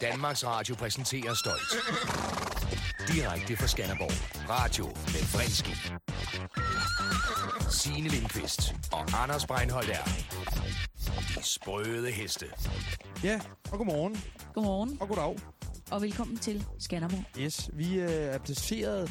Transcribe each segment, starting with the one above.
Danmarks Radio præsenterer stolt. Direkte fra Skanderborg. Radio med Frenski. Signe Lindqvist og Anders Breinholt er de sprøde heste. Ja, og godmorgen, Godmorgen, og goddag. og velkommen til Skanderborg. Yes, vi øh, er placeret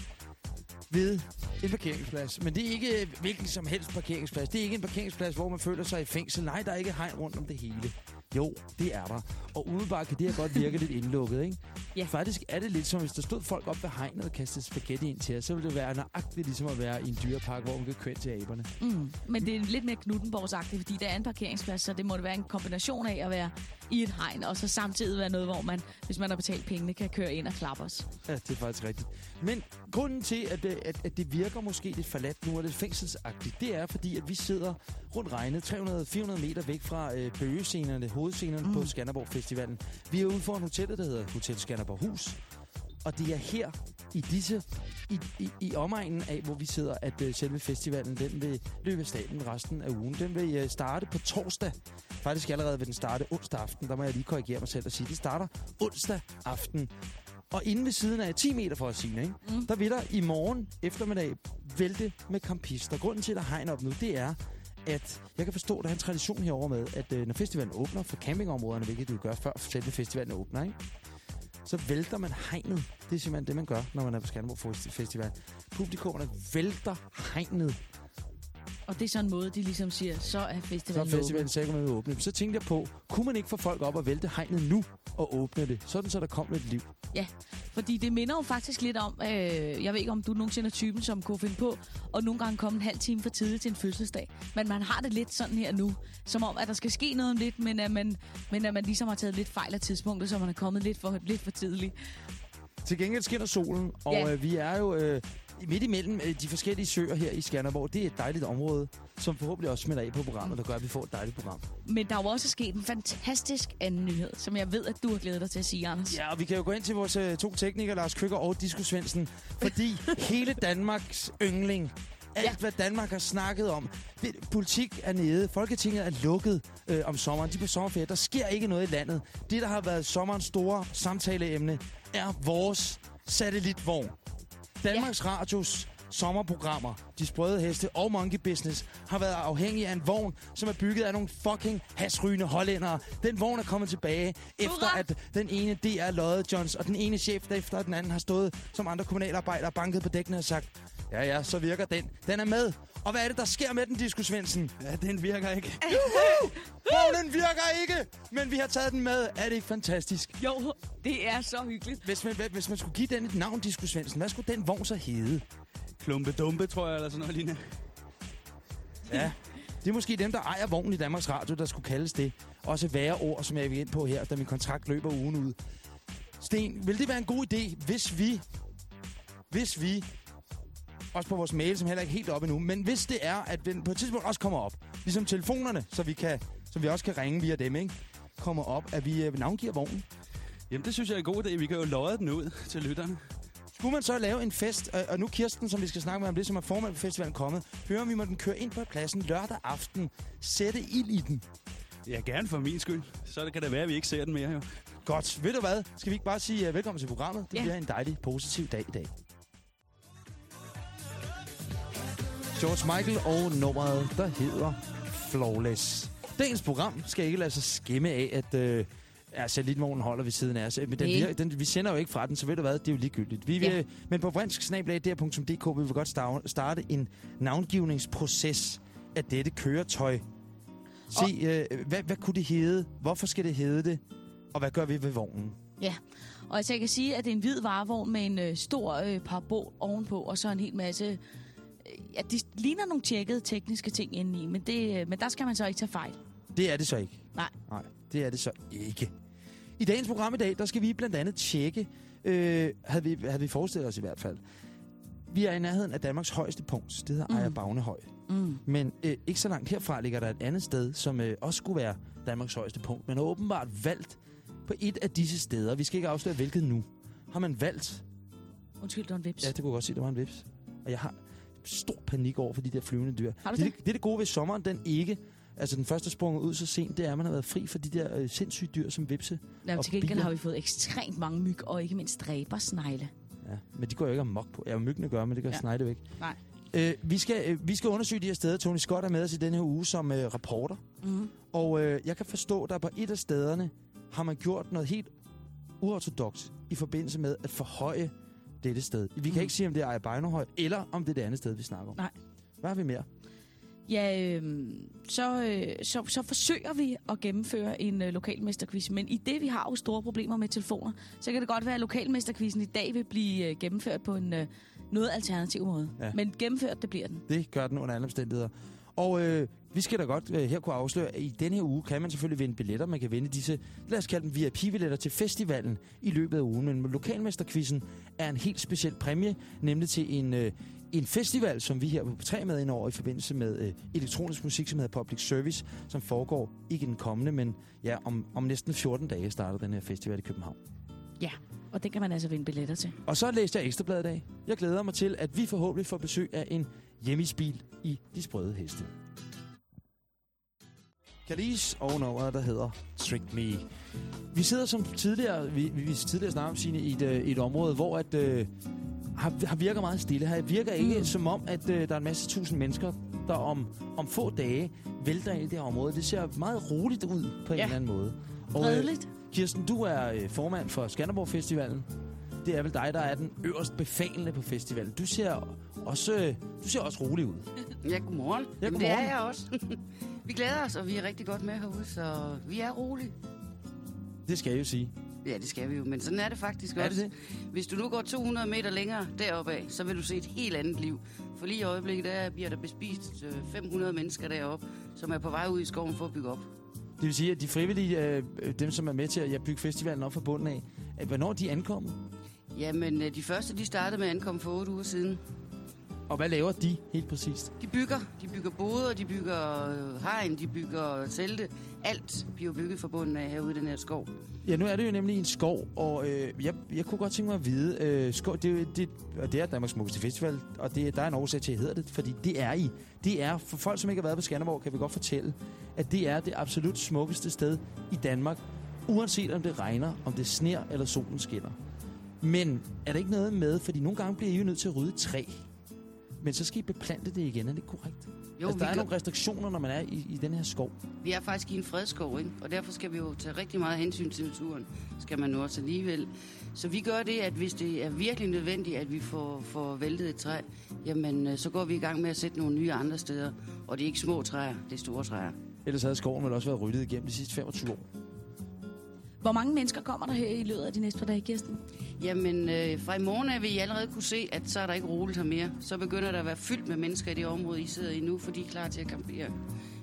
ved en parkeringsplads. Men det er ikke hvilken som helst parkeringsplads. Det er ikke en parkeringsplads, hvor man føler sig i fængsel. Nej, der er ikke hegn rundt om det hele. Jo, det er der. Og umiddelbart kan det her godt virke lidt indlukket, ikke? Ja. Faktisk er det lidt som, hvis der stod folk op ved hegnet og kastede spaghetti ind til os, så ville det være nøjagtigt ligesom at være i en dyrepark, hvor man kan køre ind til aberne. Mm. Men det er lidt mere Knuttenborgsagtigt, fordi der er en parkeringsplads, så det må være en kombination af at være i et hegn, og så samtidig være noget, hvor man, hvis man har betalt pengene, kan køre ind og klappe os. Ja, det er faktisk rigtigt. Men grunden til, at, det- at, at det virker måske lidt forladt nu, og lidt fængselsagtigt, det er fordi, at vi sidder rundt regnet 300-400 meter væk fra øh, bøgescenerne, hovedscenerne mm. på Skanderborg Festivalen. Vi er ude foran hotellet, der hedder Hotel Skanderborg Hus. Og det er her, i disse, i, i, i omegnen af, hvor vi sidder, at øh, selve festivalen, den vil løbe staten resten af ugen. Den vil øh, starte på torsdag. Faktisk allerede vil den starte onsdag aften. Der må jeg lige korrigere mig selv og sige, det starter onsdag aften. Og inde ved siden af 10 meter fra Signe, ikke? Mm. der vil der i morgen eftermiddag vælte med campister. Grunden til, at der er hegn op nu, det er, at jeg kan forstå, at der er en tradition herover med, at øh, når festivalen åbner for campingområderne, hvilket du gør før selve festivalen åbner, ikke? Så vælter man hegnet. Det er simpelthen det, man gør, når man er på Skanderborg Festival. Publikummerne vælter hegnet. Og det er sådan en måde, de ligesom siger, så er Så festivalen er festivalen sikkert med åbne. Så tænkte jeg på, kunne man ikke få folk op og vælte hegnet nu og åbne det? Sådan, så der kom lidt liv. Fordi det minder jo faktisk lidt om, øh, jeg ved ikke, om du nogensinde er typen, som kunne finde på, og nogle gange komme en halv time for tidligt til en fødselsdag. Men man har det lidt sådan her nu, som om, at der skal ske noget om lidt, men at man, men at man ligesom har taget lidt fejl af tidspunktet, så man er kommet lidt for, lidt for tidligt. Til gengæld skinner solen, og Ja. øh, vi er jo øh, midt imellem øh, de forskellige søer her i Skanderborg. Det er et dejligt område, som forhåbentlig også smitter af på programmet, der gør, at vi får et dejligt program. Men der er jo også sket en fantastisk anden nyhed, som jeg ved, at du har glædet dig til at sige, Anders. Ja, og vi kan jo gå ind til vores øh, to teknikere, Lars Køkker og Disco Svendsen, fordi hele Danmarks yndling, alt Ja. hvad Danmark har snakket om, politik er nede, Folketinget er lukket øh, om sommeren, de er på sommerferie, der sker ikke noget i landet. Det, der har været sommerens store samtaleemne, er vores satellitvogn. Danmarks ja. Radios sommerprogrammer, De Sprøde Heste og Monkey Business, har været afhængige af en vogn, som er bygget af nogle fucking hasrygende hollændere. Den vogn er kommet tilbage, efter Hurra! at den ene DR Lodde Johns, og den ene chef efter den anden har stået som andre kommunalarbejdere banket på dækkene og sagt, ja ja, så virker den. Den er med. Og hvad er det, der sker med den, Disco Svendsen? Ja, den virker ikke. Vognen virker ikke, men vi har taget den med. Er det ikke fantastisk? Jo, det er så hyggeligt. Hvis man, hvis man skulle give den et navn, Disco Svendsen, hvad skulle den vogn så hedde? Klumpe dumpe, tror jeg, eller sådan noget lignende. Ja. Det er måske dem, der ejer vognen i Danmarks Radio, der skulle kaldes det. Også værre ord, som jeg vil ind på her, da min kontrakt løber ugen ud. Sten, vil det være en god idé, hvis vi... Hvis vi... Også på vores mail, som heller ikke er helt oppe endnu. Men hvis det er, at den på et tidspunkt også kommer op. Ligesom telefonerne, så vi, kan, så vi også kan ringe via dem, ikke? Kommer op, at vi øh, navngiver vognen. Jamen, det synes jeg er en god idé. Vi kan jo lodde den ud til lytterne. Skulle man så lave en fest, og, og nu Kirsten, som vi skal snakke med om det, som er formand for festivalen kommet, hører om vi må den køre ind på pladsen lørdag aften, sætte ild i den. Ja, gerne for min skyld. Så kan det være, at vi ikke ser den mere, jo. Godt. Ved du hvad? Skal vi ikke bare sige uh, velkommen til programmet? Det Ja. bliver en dejlig, positiv dag i dag. George Michael og nummeret, der hedder Flawless. Dagens program skal ikke lade sig skimme af, at øh, ja, satellitvognen holder ved siden af os. Men den, virker, den, vi sender jo ikke fra den, så ved du hvad, det er jo ligegyldigt. Vi vil, Ja. Men på fransk-dk vil vi godt sta- starte en navngivningsproces af dette køretøj. Se, øh, hvad, hvad kunne det hedde? Hvorfor skal det hedde det? Og hvad gør vi ved vognen? Og altså, jeg kan sige, at det er en hvid varevogn med en øh, stor øh, parabol ovenpå, og så en hel masse... Ja, det ligner nogle tjekkede tekniske ting indeni, men, det, øh, men der skal man så ikke tage fejl. Det er det så ikke. Nej. Nej, det er det så ikke. I dagens program i dag, der skal vi blandt andet tjekke, øh, havde, vi, havde vi forestillet os i hvert fald. Vi er i nærheden af Danmarks højeste punkt. Det hedder Mm. mm. Ejer Bagnehøj. Mm. Men øh, ikke så langt herfra ligger der et andet sted, som øh, også skulle være Danmarks højeste punkt. Men har åbenbart valgt på et af disse steder, vi skal ikke afsløre hvilket nu, har man valgt... Undskyld, det var en vips. Ja, det kunne godt se, der var en vips. Og jeg har stor panik over for de der flyvende dyr. Det, det? det? er det gode ved sommeren, den ikke Altså den første sprunget ud så sent, det er, at man har været fri for de der øh, sindssyge dyr som vipse. Jamen, Og til gengæld bier. har vi fået ekstremt mange myg, og ikke mindst dræbersnegle. Ja, men de går jo ikke amok på. Ja, myggene gør, men det gør ja. Snegde væk. Nej. Øh, vi, skal, øh, vi skal undersøge de her steder. Tony Scott er med os i denne her uge som øh, reporter. Mm. Og øh, jeg kan forstå, at der på et af stederne har man gjort noget helt uortodox i forbindelse med at forhøje dette sted. Vi kan Mhm. ikke sige, om det er Ejbeinohøj, eller om det er det andet sted, vi snakker om. Nej. Hvad har vi mere? Ja, øh, så, øh, så, så forsøger vi at gennemføre en øh, lokalmesterquiz, men i det vi har jo store problemer med telefoner, så kan det godt være, at lokalmesterquizzen i dag vil blive øh, gennemført på en øh, noget alternativ måde. Ja. Men gennemført, det bliver den. Det gør den under alle omstændigheder. Og øh, vi skal da godt øh, her kunne afsløre, at i denne her uge kan man selvfølgelig vinde billetter. Man kan vinde disse, lad os kalde dem VIP-billetter til festivalen i løbet af ugen. Men lokalmesterquizzen er en helt speciel præmie, nemlig til en, øh, en festival, som vi her på P3 er med ind over i forbindelse med øh, elektronisk musik, som hedder Public Service, som foregår ikke den kommende, men ja, om, om næsten 14 dage starter den her festival i København. Og den kan man altså vinde billetter til. Og så læste jeg Ekstrabladet i dag. Jeg glæder mig til, at vi forhåbentlig får besøg af en hjemmisbil i De Sprøde Heste. Kalis og nummeret, der hedder Trick Me. Vi sidder som tidligere, vi, vi tidligere snakkede om Signe, i et, øh, et område, hvor at, øh, har, har virker meget stille. Her virker ikke Mm. som om, at øh, der er en masse tusind mennesker, der om, om få dage vælter ind i det her område. Det ser meget roligt ud på en Ja. eller anden måde. Og, øh. Kirsten, du er øh, formand for Skanderborg Festivalen. Det er vel dig, der er den øverst befalende på festivalen. Du ser også, øh, du ser også rolig ud. Ja, godmorgen. Ja, Jamen, godmorgen. Det er jeg også. vi glæder os, og vi er rigtig godt med herude, så vi er rolige. Det skal jeg jo sige. Ja, det skal vi jo, men sådan er det faktisk Er også. det det? Hvis du nu går 200 meter længere deroppe af, så vil du se et helt andet liv. For lige i øjeblikket, der bliver der bespist øh, 500 mennesker deroppe, som er på vej ud i skoven for at bygge op. Det vil sige, at de frivillige, øh, øh, dem som er med til at bygge festivalen op fra bunden af, hvornår de ankommet? Jamen, øh, de første, de startede med at ankomme for 8 uger siden. Og hvad laver de helt præcist? De bygger. De bygger boder, de bygger øh, hegn, de bygger telte. Alt bliver bygget fra bunden af herude i den her skov. Ja, nu er det jo nemlig en skov, og øh, jeg, jeg kunne godt tænke mig at vide, øh, skov, det, er det, og det er Danmarks Smukkeste Festival, og det, der er en årsag til, at jeg hedder det, fordi det er I. Det er, for folk, som ikke har været på Skanderborg, kan vi godt fortælle, at det er det absolut smukkeste sted i Danmark, uanset om det regner, om det sner eller solen skinner. Men er der ikke noget med, fordi nogle gange bliver I jo nødt til at rydde træ, men så skal I beplante det igen, er det korrekt? Jo, altså, der er gør, nogle restriktioner, når man er i, i den her skov. vi er faktisk i en fredskov, ikke? og derfor skal vi jo tage rigtig meget hensyn til naturen. Skal man nu også alligevel. Så vi gør det, at hvis det er virkelig nødvendigt, at vi får, får væltet et træ, jamen øh, så går vi i gang med at sætte nogle nye andre steder. Og det er ikke små træer, det er store træer. Ellers havde skoven vel også været ryddet igennem de sidste 25 år. Hvor mange mennesker kommer der her i løbet af de næste par dage, Kirsten? Jamen, øh, fra i morgen vil I allerede kunne se, at så er der ikke roligt her mere. Så begynder der at være fyldt med mennesker i det område, I sidder i nu, for de er klar til at campere.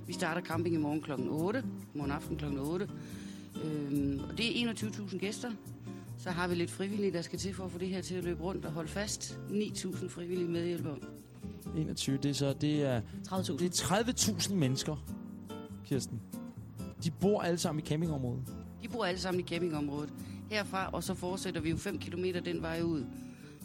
Vi starter camping i morgen kl. 8, morgen aften kl. 8. Øhm, og det er 21.000 gæster. Så har vi lidt frivillige, der skal til for at få det her til at løbe rundt og holde fast. 9.000 frivillige medhjælpere. 21, det er så, det er, 30.000. det er 30.000 mennesker, Kirsten. De bor alle sammen i campingområdet. De bor alle sammen i campingområdet. Herfra, og så fortsætter vi jo 5 km den vej ud,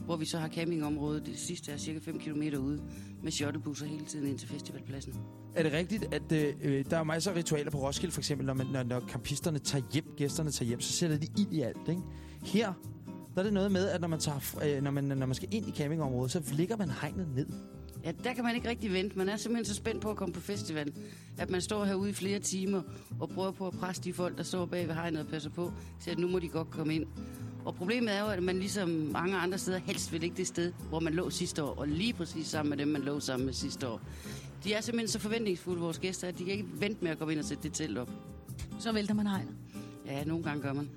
hvor vi så har campingområdet. Det sidste er cirka 5 km ude med shuttlebusser hele tiden ind til festivalpladsen. Er det rigtigt, at øh, øh, der er masser af ritualer på Roskilde, for eksempel, når, man, når, når campisterne tager hjem, gæsterne tager hjem, så sætter de ild i alt, ikke? Her, der er det noget med, at når man, tager, øh, når man, når man skal ind i campingområdet, så ligger man hegnet ned. Ja, der kan man ikke rigtig vente. Man er simpelthen så spændt på at komme på festival, at man står herude i flere timer og prøver på at presse de folk, der står bag ved hegnet og passer på, til at nu må de godt komme ind. Og problemet er jo, at man ligesom mange andre steder helst vil ikke det sted, hvor man lå sidste år, og lige præcis sammen med dem, man lå sammen med sidste år. De er simpelthen så forventningsfulde, vores gæster, at de kan ikke vente med at komme ind og sætte det telt op. Så vælter man hegnet. Ja, nogle gange gør man.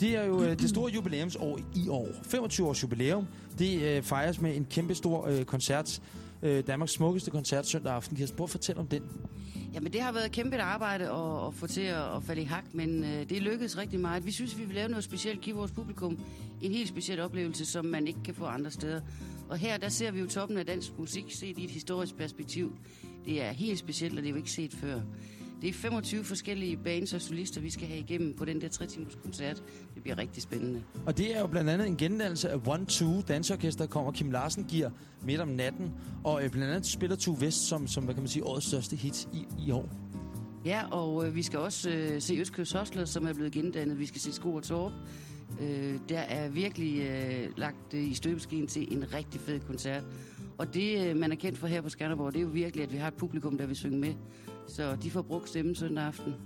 Det er jo øh, det store jubilæumsår i år. 25 års jubilæum. Det øh, fejres med en kæmpe stor øh, koncert. Øh, Danmarks smukkeste koncert søndag aften. Kirsten, prøv at fortælle om den. Jamen, det har været et kæmpe arbejde at, at få til at, at falde i hak, men øh, det lykkedes rigtig meget. Vi synes, vi vil lave noget specielt, give vores publikum en helt speciel oplevelse, som man ikke kan få andre steder. Og her, der ser vi jo toppen af dansk musik set i et historisk perspektiv. Det er helt specielt, og det er jo ikke set før. Det er 25 forskellige bands og solister, vi skal have igennem på den der tre timers koncert. Det bliver rigtig spændende. Og det er jo blandt andet en gendannelse af One Two Dansorkester, kommer Kim Larsen giver midt om natten. Og øh, blandt andet spiller Two Vest som, som hvad kan man sige, årets største hit i, i år. Ja, og øh, vi skal også øh, se Østkyst Hostler, som er blevet gendannet. Vi skal se Sko og Torp. Øh, der er virkelig øh, lagt øh, i støbeskeen til en rigtig fed koncert. Og det, øh, man er kendt for her på Skanderborg, det er jo virkelig, at vi har et publikum, der vil synge med. Så de får brugt stemmen søndag aften.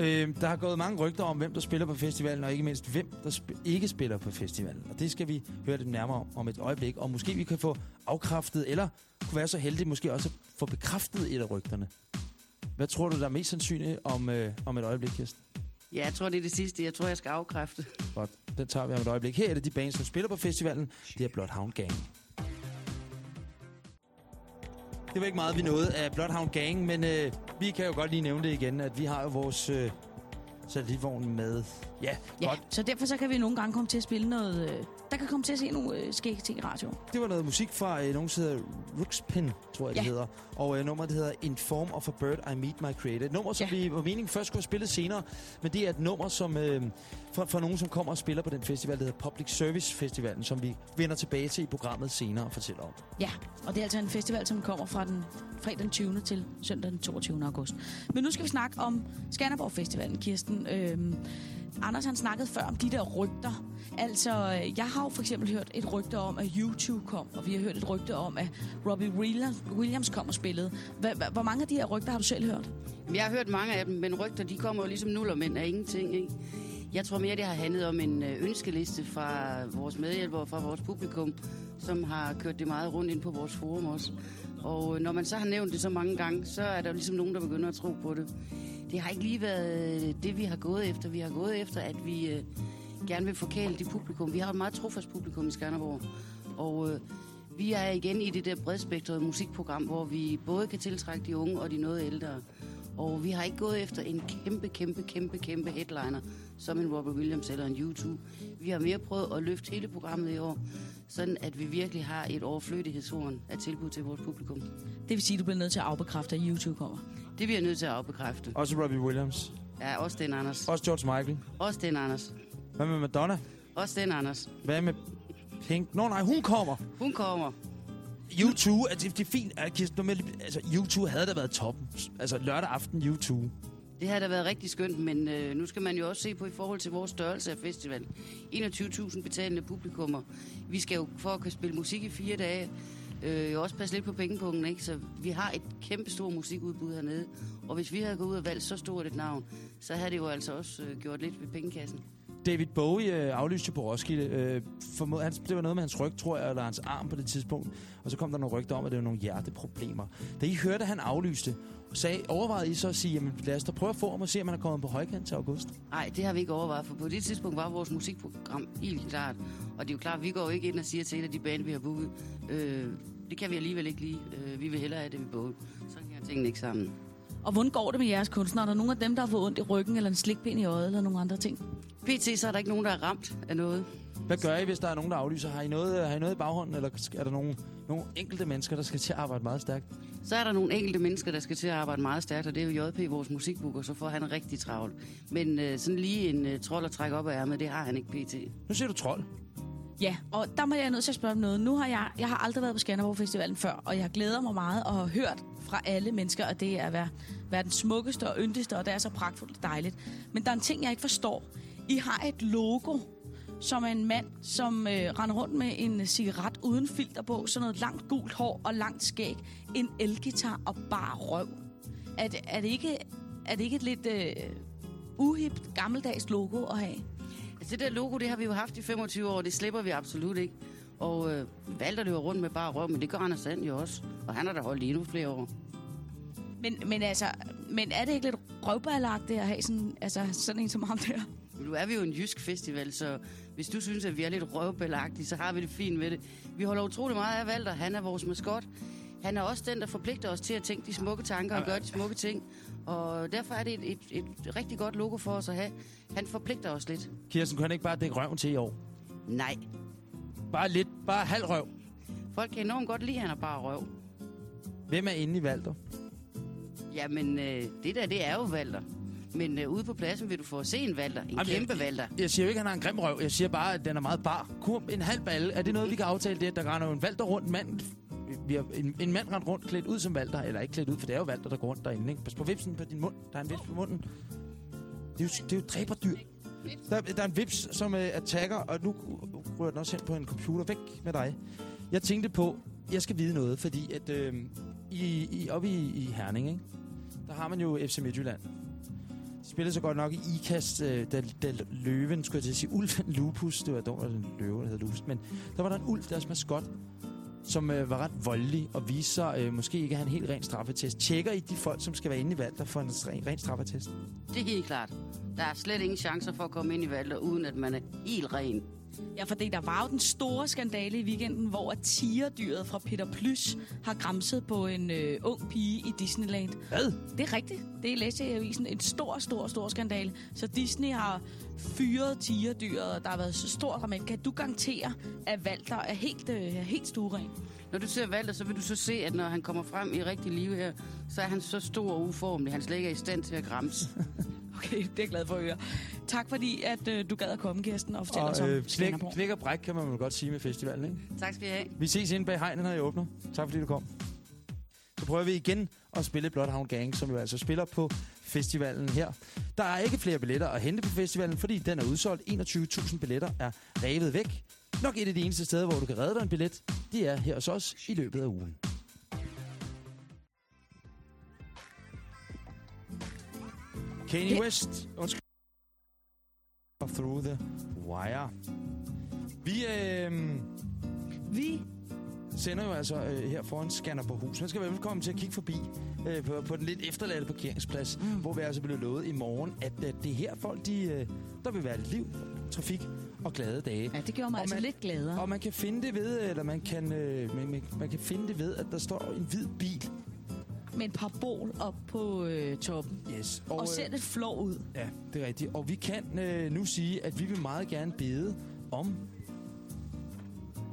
Øh, der har gået mange rygter om, hvem der spiller på festivalen, og ikke mindst, hvem der sp- ikke spiller på festivalen. Og det skal vi høre lidt nærmere om om et øjeblik. Og måske vi kan få afkræftet, eller kunne være så heldige måske også at få bekræftet et af rygterne. Hvad tror du, der er mest sandsynligt om, øh, om et øjeblik, Kirsten? Ja, jeg tror, det er det sidste. Jeg tror, jeg skal afkræfte. Godt, den tager vi om et øjeblik. Her er det de bands, som spiller på festivalen. Det er Bloodhound Gang. Det var ikke meget, vi nåede af Bloodhound Gang, men øh, vi kan jo godt lige nævne det igen, at vi har jo vores øh, satellitvogn med. Ja, Ja, godt. så derfor så kan vi nogle gange komme til at spille noget... Øh, der kan komme til at se nogle øh, skægge ting i radio. Det var noget musik fra øh, nogen, der hedder Ruxpin, tror jeg, Ja. det hedder. Og øh, nummeret, hedder In Form of a Bird, I Meet My Creator. Et nummer, som Ja. vi var meningen først skulle have spillet senere, men det er et nummer, som øh, for, for nogen, som kommer og spiller på den festival, der hedder Public Service Festivalen, som vi vender tilbage til i programmet senere og fortæller om. Ja, og det er altså en festival, som kommer fra den fredag den 20. til søndag den 22. august. Men nu skal vi snakke om Skanderborg Festivalen, Kirsten. Øhm, Anders han snakkede før om de der rygter. Altså, øh, jeg har jo for eksempel hørt et rygte om, at YouTube kom, og vi har hørt et rygte om, at Robbie Williams, kom og spillede. Hvor mange af de her rygter har du selv hørt? Jeg har hørt mange af dem, men rygter, de kommer jo ligesom nullermænd af ingenting, ikke? Jeg tror mere, det har handlet om en øh, ønskeliste fra vores medhjælpere, fra vores publikum, som har kørt det meget rundt ind på vores forum også. Og øh, når man så har nævnt det så mange gange, så er der jo ligesom nogen, der begynder at tro på det. Det har ikke lige været øh, det, vi har gået efter. Vi har gået efter, at vi øh, gerne vil forkæle det publikum. Vi har et meget trofast publikum i Skanderborg. Og øh, vi er igen i det der bredspektrede musikprogram, hvor vi både kan tiltrække de unge og de noget ældre. Og vi har ikke gået efter en kæmpe, kæmpe, kæmpe, kæmpe headliner, som en Robert Williams eller en U2. Vi har mere prøvet at løfte hele programmet i år, sådan at vi virkelig har et overflødighedshorn af tilbud til vores publikum. Det vil sige, at du bliver nødt til at afbekræfte, at YouTube kommer. Det bliver jeg nødt til at afbekræfte. Også Robbie Williams. Ja, også den, Anders. Også George Michael. Også den, Anders. Hvad med Madonna? Også den, Anders. Hvad med Pink? Nå nej, hun kommer. Hun kommer. U2, altså, det er fint. altså, U2 havde da været toppen. Altså lørdag aften U2. Det har da været rigtig skønt, men øh, nu skal man jo også se på i forhold til vores størrelse af festival. 21.000 betalende publikummer. Vi skal jo for at kunne spille musik i fire dage, øh, jo også passe lidt på pengepunkten, ikke? Så vi har et kæmpe stort musikudbud hernede. Og hvis vi havde gået ud og valgt så stort et navn, så havde det jo altså også øh, gjort lidt ved pengekassen. David Bowie øh, aflyste på Roskilde. Øh, formod, han, det var noget med hans ryg, tror jeg, eller hans arm på det tidspunkt. Og så kom der nogle rygter om, at det var nogle hjerteproblemer. Da I hørte, at han aflyste, sagde, overvejede I så at sige, jamen lad os da prøve at få ham og se, om han er kommet på højkant til august? Nej, det har vi ikke overvejet, for på det tidspunkt var vores musikprogram helt klart. Og det er jo klart, vi går jo ikke ind og siger til et af de band, vi har booket, øh, det kan vi alligevel ikke lide. Øh, vi vil hellere have det, vi booket. Så hænger tingene ikke sammen. Og hvordan går det med jeres kunstnere? Er der nogen af dem, der har fået ondt i ryggen, eller en slikpind i øjet, eller nogle andre ting? PT, så er der ikke nogen, der er ramt af noget. Hvad gør I, hvis der er nogen, der aflyser? Har I noget, har I noget i baghånden, eller er der nogle, nogle enkelte mennesker, der skal til at arbejde meget stærkt? Så er der nogle enkelte mennesker, der skal til at arbejde meget stærkt, og det er jo JP, vores musikbooker, så får han rigtig travlt. Men øh, sådan lige en øh, trold at trække op af ærmet, det har han ikke PT. Nu siger du trold. Ja, og der må jeg nødt til at spørge om noget. Nu har jeg, jeg har aldrig været på Skanderborg Festivalen før, og jeg glæder mig meget og har hørt fra alle mennesker, at det er at være den smukkeste og yndigste, og det er så pragtfuldt og dejligt. Men der er en ting, jeg ikke forstår. I har et logo, som er en mand, som øh, render rundt med en cigaret uden filter på, sådan noget langt gult hår og langt skæg, en elgitar og bare røv. Er det, er det, ikke, er det ikke et lidt øh, uhipt, gammeldags logo at have? Altså det der logo, det har vi jo haft i 25 år, det slipper vi absolut ikke. Og øh, Valter løber rundt med bare røv, men det gør Anders Sand jo også. Og han har da holdt i endnu flere år. Men, men altså, men er det ikke lidt røvballagtigt at have sådan, altså, sådan en som ham der? Nu er vi jo en jysk festival, så hvis du synes, at vi er lidt røvbelagtige, så har vi det fint med det. Vi holder utrolig meget af Valter. Han er vores maskot. Han er også den, der forpligter os til at tænke de smukke tanker og gøre de smukke ting. Og derfor er det et, et, et rigtig godt logo for os at have. Han forpligter os lidt. Kirsten, kunne han ikke bare dække røven til i år? Nej. Bare lidt, bare halv røv. Folk kan enormt godt lide, at han er bare røv. Hvem er inde i Valter? Jamen, øh, det der, det er jo Valter. Men øh, ude på pladsen vil du få at se en Valter. En Jamen, kæmpe jeg- Valter. Jeg siger jo ikke, at han har en grim røv. Jeg siger bare, at den er meget bar. Kur, en halv balle. Er det noget, vi kan aftale? Det, at der jo en valter rundt. Mand, vi har en, en mand rent rundt klædt ud som valter. Eller ikke klædt ud, for det er jo valter, der går rundt derinde. Ikke? Pas på vipsen på din mund. Der er en vips på munden. Det er jo, det er jo dræberdyr. Der, der er en vips, som øh, attacker, og nu rører den også hen på en computer. Væk med dig. Jeg tænkte på, jeg skal vide noget, fordi at øh, i, i, oppe i, i Herning, ikke? der har man jo FC Midtjylland. De spillede så godt nok i IKAST, øh, da, da løven, skulle jeg til at sige, ulven Lupus, det var dog en løve, der hed Lupus, men der var der en ulv, deres maskot, som øh, var ret voldelig og viste sig øh, måske ikke at have en helt ren straffetest. Tjekker I de folk, som skal være inde i valg, for en ren, ren straffetest? Det er helt klart. Der er slet ingen chancer for at komme ind i Valter, uden at man er helt ren. Ja, fordi der var jo den store skandale i weekenden, hvor tigerdyret fra Peter Plys har græmset på en øh, ung pige i Disneyland. Hvad? Det er rigtigt. Det er læst i avisen. En stor, stor, stor skandale. Så Disney har fyret tigerdyret, og der har været så stort. Men kan du garantere, at Walter er helt, øh, helt stueren? Når du ser Valter, så vil du så se, at når han kommer frem i rigtig liv her, så er han så stor og uformelig, han slet ikke er i stand til at græmse. Okay, det er jeg glad for at høre. Tak fordi, at øh, du gad at komme, Kirsten, og fortælle os om øh, knæk, knæk og bræk, kan man vel godt sige med festivalen, ikke? tak skal I have. Vi ses inde bag hegnen, når jeg åbner. Tak fordi du kom. Så prøver vi igen at spille Bloodhound Gang, som jo altså spiller på festivalen her. Der er ikke flere billetter at hente på festivalen, fordi den er udsolgt. 21.000 billetter er revet væk. Nok et af de eneste steder, hvor du kan redde dig en billet, det er her hos os i løbet af ugen. Kanye Ja. West. Undskyld. Through the wire. Vi øh, Vi sender jo altså øh, her foran Skanderborghus. Man skal være velkommen til at kigge forbi øh, på, på den lidt efterladte parkeringsplads, mm. hvor vi altså blev lovet i morgen, at øh, det er her folk, de, øh, der vil være lidt liv, trafik og glade dage. Ja, det gjorde mig Og altså man- lidt gladere. Og man kan finde det ved, eller man kan, øh, man, man, man kan finde det ved, at der står en hvid bil. Med en parabol op på øh, toppen. Yes. Og, og øh, ser lidt flår ud. Ja, det er rigtigt. Og vi kan øh, nu sige, at vi vil meget gerne bede om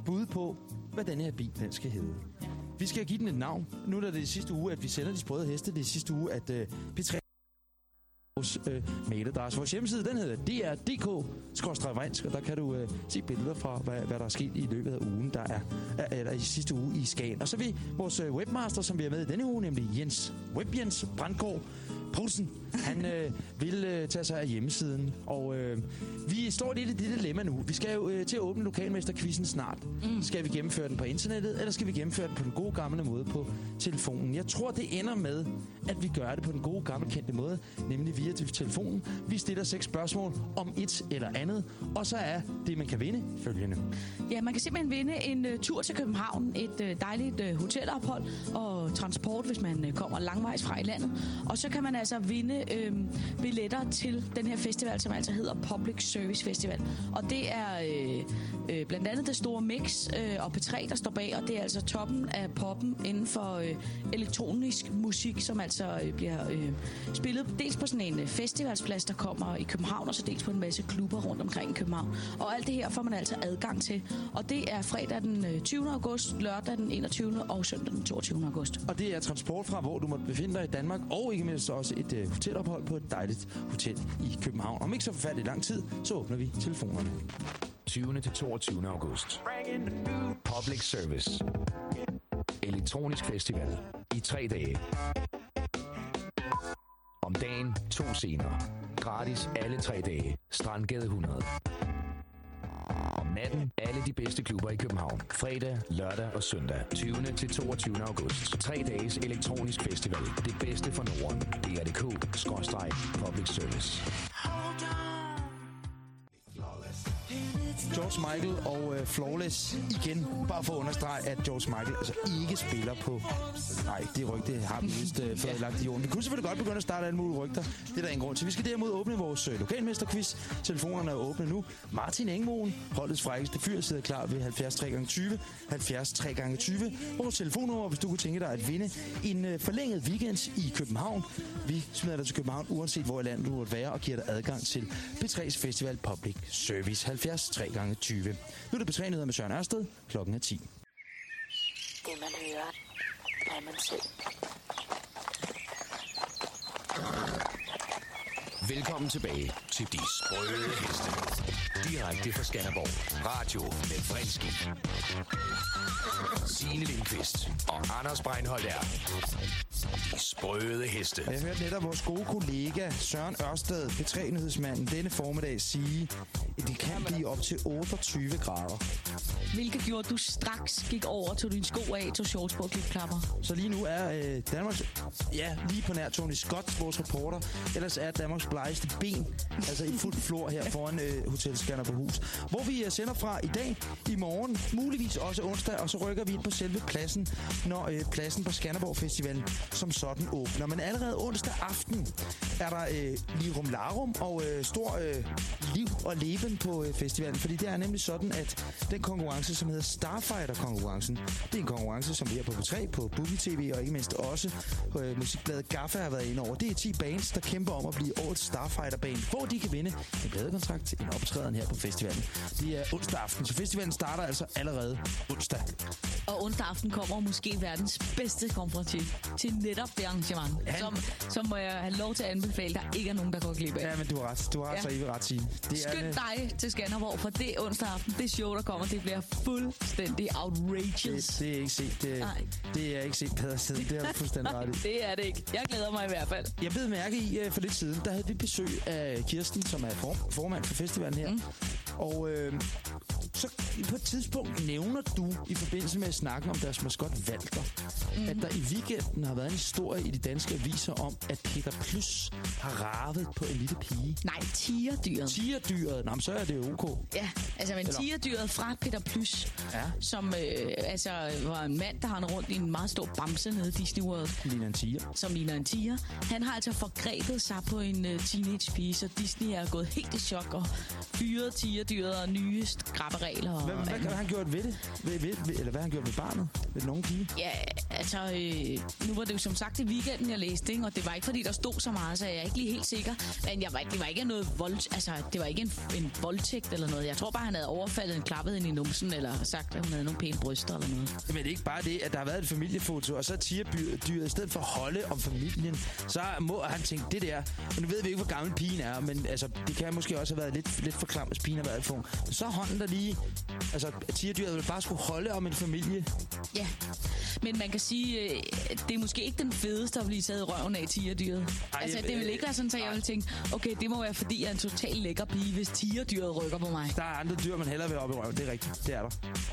bud på, hvad den her bil den skal hedde. Ja. Vi skal give den et navn. Nu er det i sidste uge, at vi sender de sprøde heste. Det er sidste uge, at øh, P3 vores øh, mailadresse. Vores hjemmeside, den hedder dr.dk-vrinsk, og der kan du øh, se billeder fra, hvad, hvad der er sket i løbet af ugen, der er, er eller i sidste uge i Skagen. Og så vi vores øh, webmaster, som vi er med i denne uge, nemlig Jens Webjens Brandgaard Poulsen, han øh, vil øh, tage sig af hjemmesiden. Og øh, vi står lidt i det dilemma nu. Vi skal jo øh, til at åbne lokalmesterquizzen snart. Mm. Skal vi gennemføre den på internettet, eller skal vi gennemføre den på den gode gamle måde på telefonen? Jeg tror, det ender med, at vi gør det på den gode gamle kendte måde, nemlig via telefonen. Vi stiller seks spørgsmål om et eller andet, og så er det, man kan vinde, følgende. Ja, man kan simpelthen vinde en uh, tur til København, et uh, dejligt uh, hotelophold og transport, hvis man uh, kommer langvejs fra i landet. Og så kan man altså vinde øh, billetter til den her festival, som altså hedder Public Service Festival. Og det er øh, øh, blandt andet det store mix øh, og P3, der står bag, og det er altså toppen af poppen inden for øh, elektronisk musik, som altså øh, bliver øh, spillet dels på sådan en øh, festivalsplads, der kommer i København, og så dels på en masse klubber rundt omkring i København. Og alt det her får man altså adgang til. Og det er fredag den øh, 20. august, lørdag den 21. og søndag den 22. august. Og det er transport fra, hvor du måtte befinde dig i Danmark, og ikke mindst også et øh, hotelophold på et dejligt hotel i København. Om ikke så forfærdelig lang tid, så åbner vi telefonerne. 20. til 22. august. Public Service. Elektronisk festival. I tre dage. Om dagen, to scener. Gratis alle tre dage. Strandgade 100. Natten, alle de bedste klubber i København. Fredag, lørdag og søndag. 20. til 22. august. Tre dages elektronisk festival. Det bedste for Norden. DR.dk-public service. George Michael og øh, Flawless igen. Bare for at understrege, at George Michael altså ikke spiller på... Nej, det rygte har vi vist øh, fået lagt i jorden. Vi kunne selvfølgelig godt begynde at starte alle mulige rygter. Det er der ingen grund til. Vi skal derimod åbne vores øh, lokalmesterquiz. Telefonerne er åbne nu. Martin Engmoen, holdets frækkeste fyr, sidder klar ved 70 3x20. 70 3x20. Vores telefonnummer, hvis du kunne tænke dig at vinde en øh, forlænget weekend i København. Vi smider dig til København, uanset hvor i landet du måtte være, og giver dig adgang til P3's Festival Public Service 70 3x20. 20. Nu er det betrænet med Søren Ørsted. Klokken er 10. Det man hører, kan man se. Velkommen tilbage til De Sprøde Heste. Direkte fra Skanderborg. Radio med Frenski. Signe Lindqvist og Anders Breinholt er De Sprøde Heste. Og jeg hørte netop vores gode kollega Søren Ørsted, P3-nyhedsmanden, denne formiddag sige, at det kan blive op til 28 grader. Hvilket gjorde, at du straks gik over, tog dine sko af, tog shorts på og klipklapper. Så lige nu er øh, Danmarks, ja, lige på nær Tony Scott, vores reporter, ellers er Danmarks blegeste ben, altså i fuld flor her foran øh, Hotel Skanderborghus. Hvor vi øh, sender fra i dag, i morgen, muligvis også onsdag, og så rykker vi ind på selve pladsen, når øh, pladsen på Skanderborg Festivalen som sådan åbner. Men allerede onsdag aften er der øh, Lirum Larum og øh, stor øh, liv og leven på øh, festivalen, fordi det er nemlig sådan, at den konkurrence, som hedder Starfighter-konkurrencen, det er en konkurrence, som vi har på P3, på Boogie TV og ikke mindst også på øh, musikbladet Gaffa har været inde over. Det er 10 bands, der kæmper om at blive årets Starfighter-band, hvor de kan vinde en pladekontrakt til en optræden her på festivalen. Det er onsdag aften, så festivalen starter altså allerede onsdag. Og onsdag aften kommer måske verdens bedste konferencier til netop det arrangement, Han- som, som må jeg have lov til at anbefale, der ikke er nogen, der går glip af. Ja, men du har ret. Du har Ja. så I vil ret sige. Det er, Skynd øh, dig til Skanderborg, for det er onsdag aften. Det show, der kommer, det bliver fuldstændig outrageous. det, det er ikke set. Det, Nej. det er ikke set bedre. Det har du fuldstændig ret i. Det er det ikke. Jeg glæder mig i hvert fald. Jeg blev mærke i uh, for lidt siden, der havde vi besøg af Kirsten, som er for, formand for festivalen her. Mm. Og øh, så på et tidspunkt nævner du i forbindelse med snakken om deres maskot Valter, mm. at der i weekenden har været en historie i de danske aviser om, at Peter Plys har ravet på en lille pige. Nej, tigerdyret. Tigerdyret, nå, men så er det jo ok. Ja, altså men Eller- tigerdyret fra Peter Plys, Ja. som øh, altså, var en mand, der har rundt i en meget stor bamse nede i Disney World, Ligner en tiger. som ligner en tiger. Han har altså forgrebet sig på en uh, teenage pige, så Disney er gået helt i chok og fyret tigerdyret og nye skrabberegler. Og Hvad, hvad, hvad andet. har han gjort ved det? Ved, ved, ved, eller hvad har han gjort ved barnet? Ved den unge pige? Ja, altså, øh, nu var det jo som sagt i weekenden, jeg læste, ikke? og det var ikke, fordi der stod så meget, så jeg er ikke lige helt sikker. Men jeg var, det var ikke noget vold, altså, det var ikke en, en voldtægt eller noget. Jeg tror bare, han havde overfaldet en klappet hende i numsen, eller sagt, at hun havde nogle pæne bryster eller noget. Men det er ikke bare det, at der har været et familiefoto, og så tiger dyret, i stedet for at holde om familien, så må han tænke, det der, og nu ved vi ikke, hvor gammel pigen er, men altså, det kan måske også have været lidt, lidt for klam, hvis pigen har været for ung. Så hånden der lige, altså, tigerdyret vil bare skulle holde om en familie. Ja, men man kan sige, øh, det er måske ikke den fedeste at blive taget i røven af tigerdyret. Ej, altså, det vil ikke være sådan, at jeg vil tænke, okay, det må være, fordi jeg er en total lækker pige, hvis tigerdyret rykker på mig. Der er andre dyr, man hellere vil op i røven, det er rigtigt, det er der.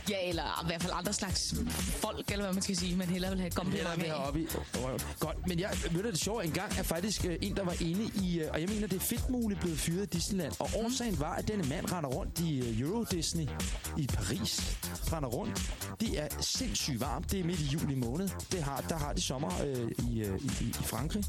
Ja, eller i hvert fald andre slags folk, eller hvad man skal sige, man hellere vil have et Hellere vil kompliment have op i røven. Godt, men jeg ved det sjovt, en gang er faktisk øh, en, der var inde i, øh, og jeg mener, det er fedtmuligt blevet fyret i Disneyland, og årsagen var, at denne mand render rundt i Euro Disney i Paris, render rundt. Det er sindssygt varmt, det er midt i juli måned, det har, der har de sommer øh, i, øh, i, i Frankrig.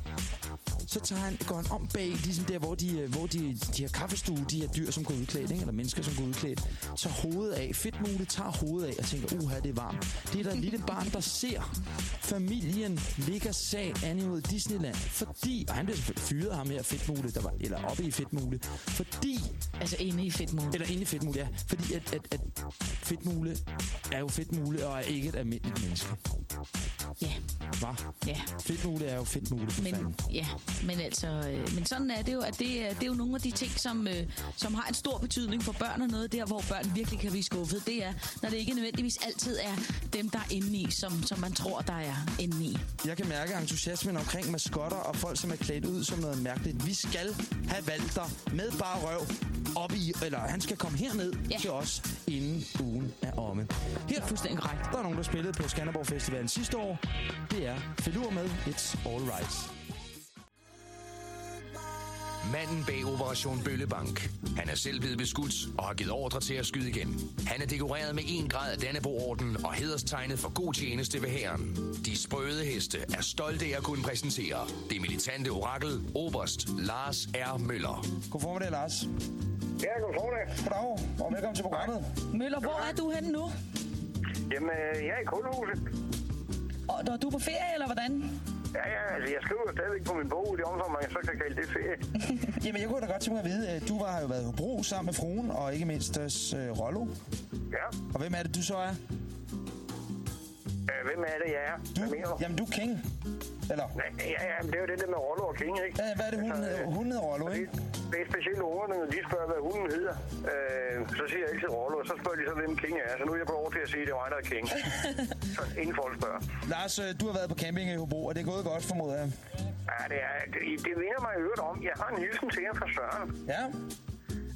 Så tager han, går han om bag, ligesom der, hvor de, øh, hvor de, de her kaffestue, de her dyr, som går udklædt, ikke? eller mennesker, som går udklædt, tager hovedet af, fedtmuligt tager hovedet af, og tænker, uha, det er varmt. Det er der et lille barn, der ser. Familien ligger sag an imod Disneyland, fordi, og han bliver selvfølgelig fyret ham her, fedtmule, der var, eller oppe i fedtmule, fordi, Altså inde i fedtmål. eller inde i fedtmule, ja, fordi at, at, at fedtmule er jo fedtmule, og er ikke et almindeligt menneske. Ja, Hva? ja. Fedtmule er jo fedtmule, for Men, fanden. ja, men altså, øh, men sådan er det jo, at det, er- det er jo nogle af de ting, som, øh, som har en stor betydning for børn og noget der, hvor børn virkelig kan blive skuffet. Det er, når det ikke nødvendigvis altid er dem, der er inde i, som, som man tror, der er inde i. Jeg kan mærke entusiasmen omkring maskotter og folk, som er klædt ud som noget mærkeligt. Vi skal have Valter med bare røv op i, eller han skal komme herned ja. Til os, inden ugen er omme. Her Fuldstændig korrekt. der er nogen, der spillede på Skanderborg Festivalen sidste år. Det er Felur med It's All Right. Manden bag Operation Bøllebank. Han er selv blevet beskudt og har givet ordre til at skyde igen. Han er dekoreret med en grad af Dannebro-orden og hederstegnet for god tjeneste ved hæren. De sprøde heste er stolte af at kunne præsentere det militante orakel Oberst Lars R. Møller. God formiddag, Lars. Ja, god formiddag. Goddag, og velkommen til programmet. Møller, hvor er du henne nu? Jamen, øh, jeg er i kulhuset. Og, og du er på ferie, eller hvordan? Ja, ja, altså, jeg skriver stadigvæk på min bog i det omfang, man så kan kalde det ferie. Jamen, jeg kunne da godt tænke mig at vide, at du var, har jo været i Hobro sammen med fruen, og ikke mindst deres øh, Rollo. Ja. Og hvem er det, du så er? Øh, hvem er det, jeg er? Du? Hvad? Jamen, du er King. Eller? Ja, ja, det er jo det der med Rollo og King, ikke? Ja, hvad er det, hun, altså, hedder? hun Rollo, ikke? Det, er specielt ordene, når de spørger, hvad hunden hedder. Øh, så siger jeg altid Rollo, så spørger de så, hvem King er. Så nu er jeg på over til at sige, at det er mig, der er King. så inden folk spørger. Lars, øh, du har været på camping i Hobro, og det er gået godt, formoder jeg. Ja, det, er, det, det minder mig i øvrigt om. Jeg har en hilsen til jer fra Søren. Ja.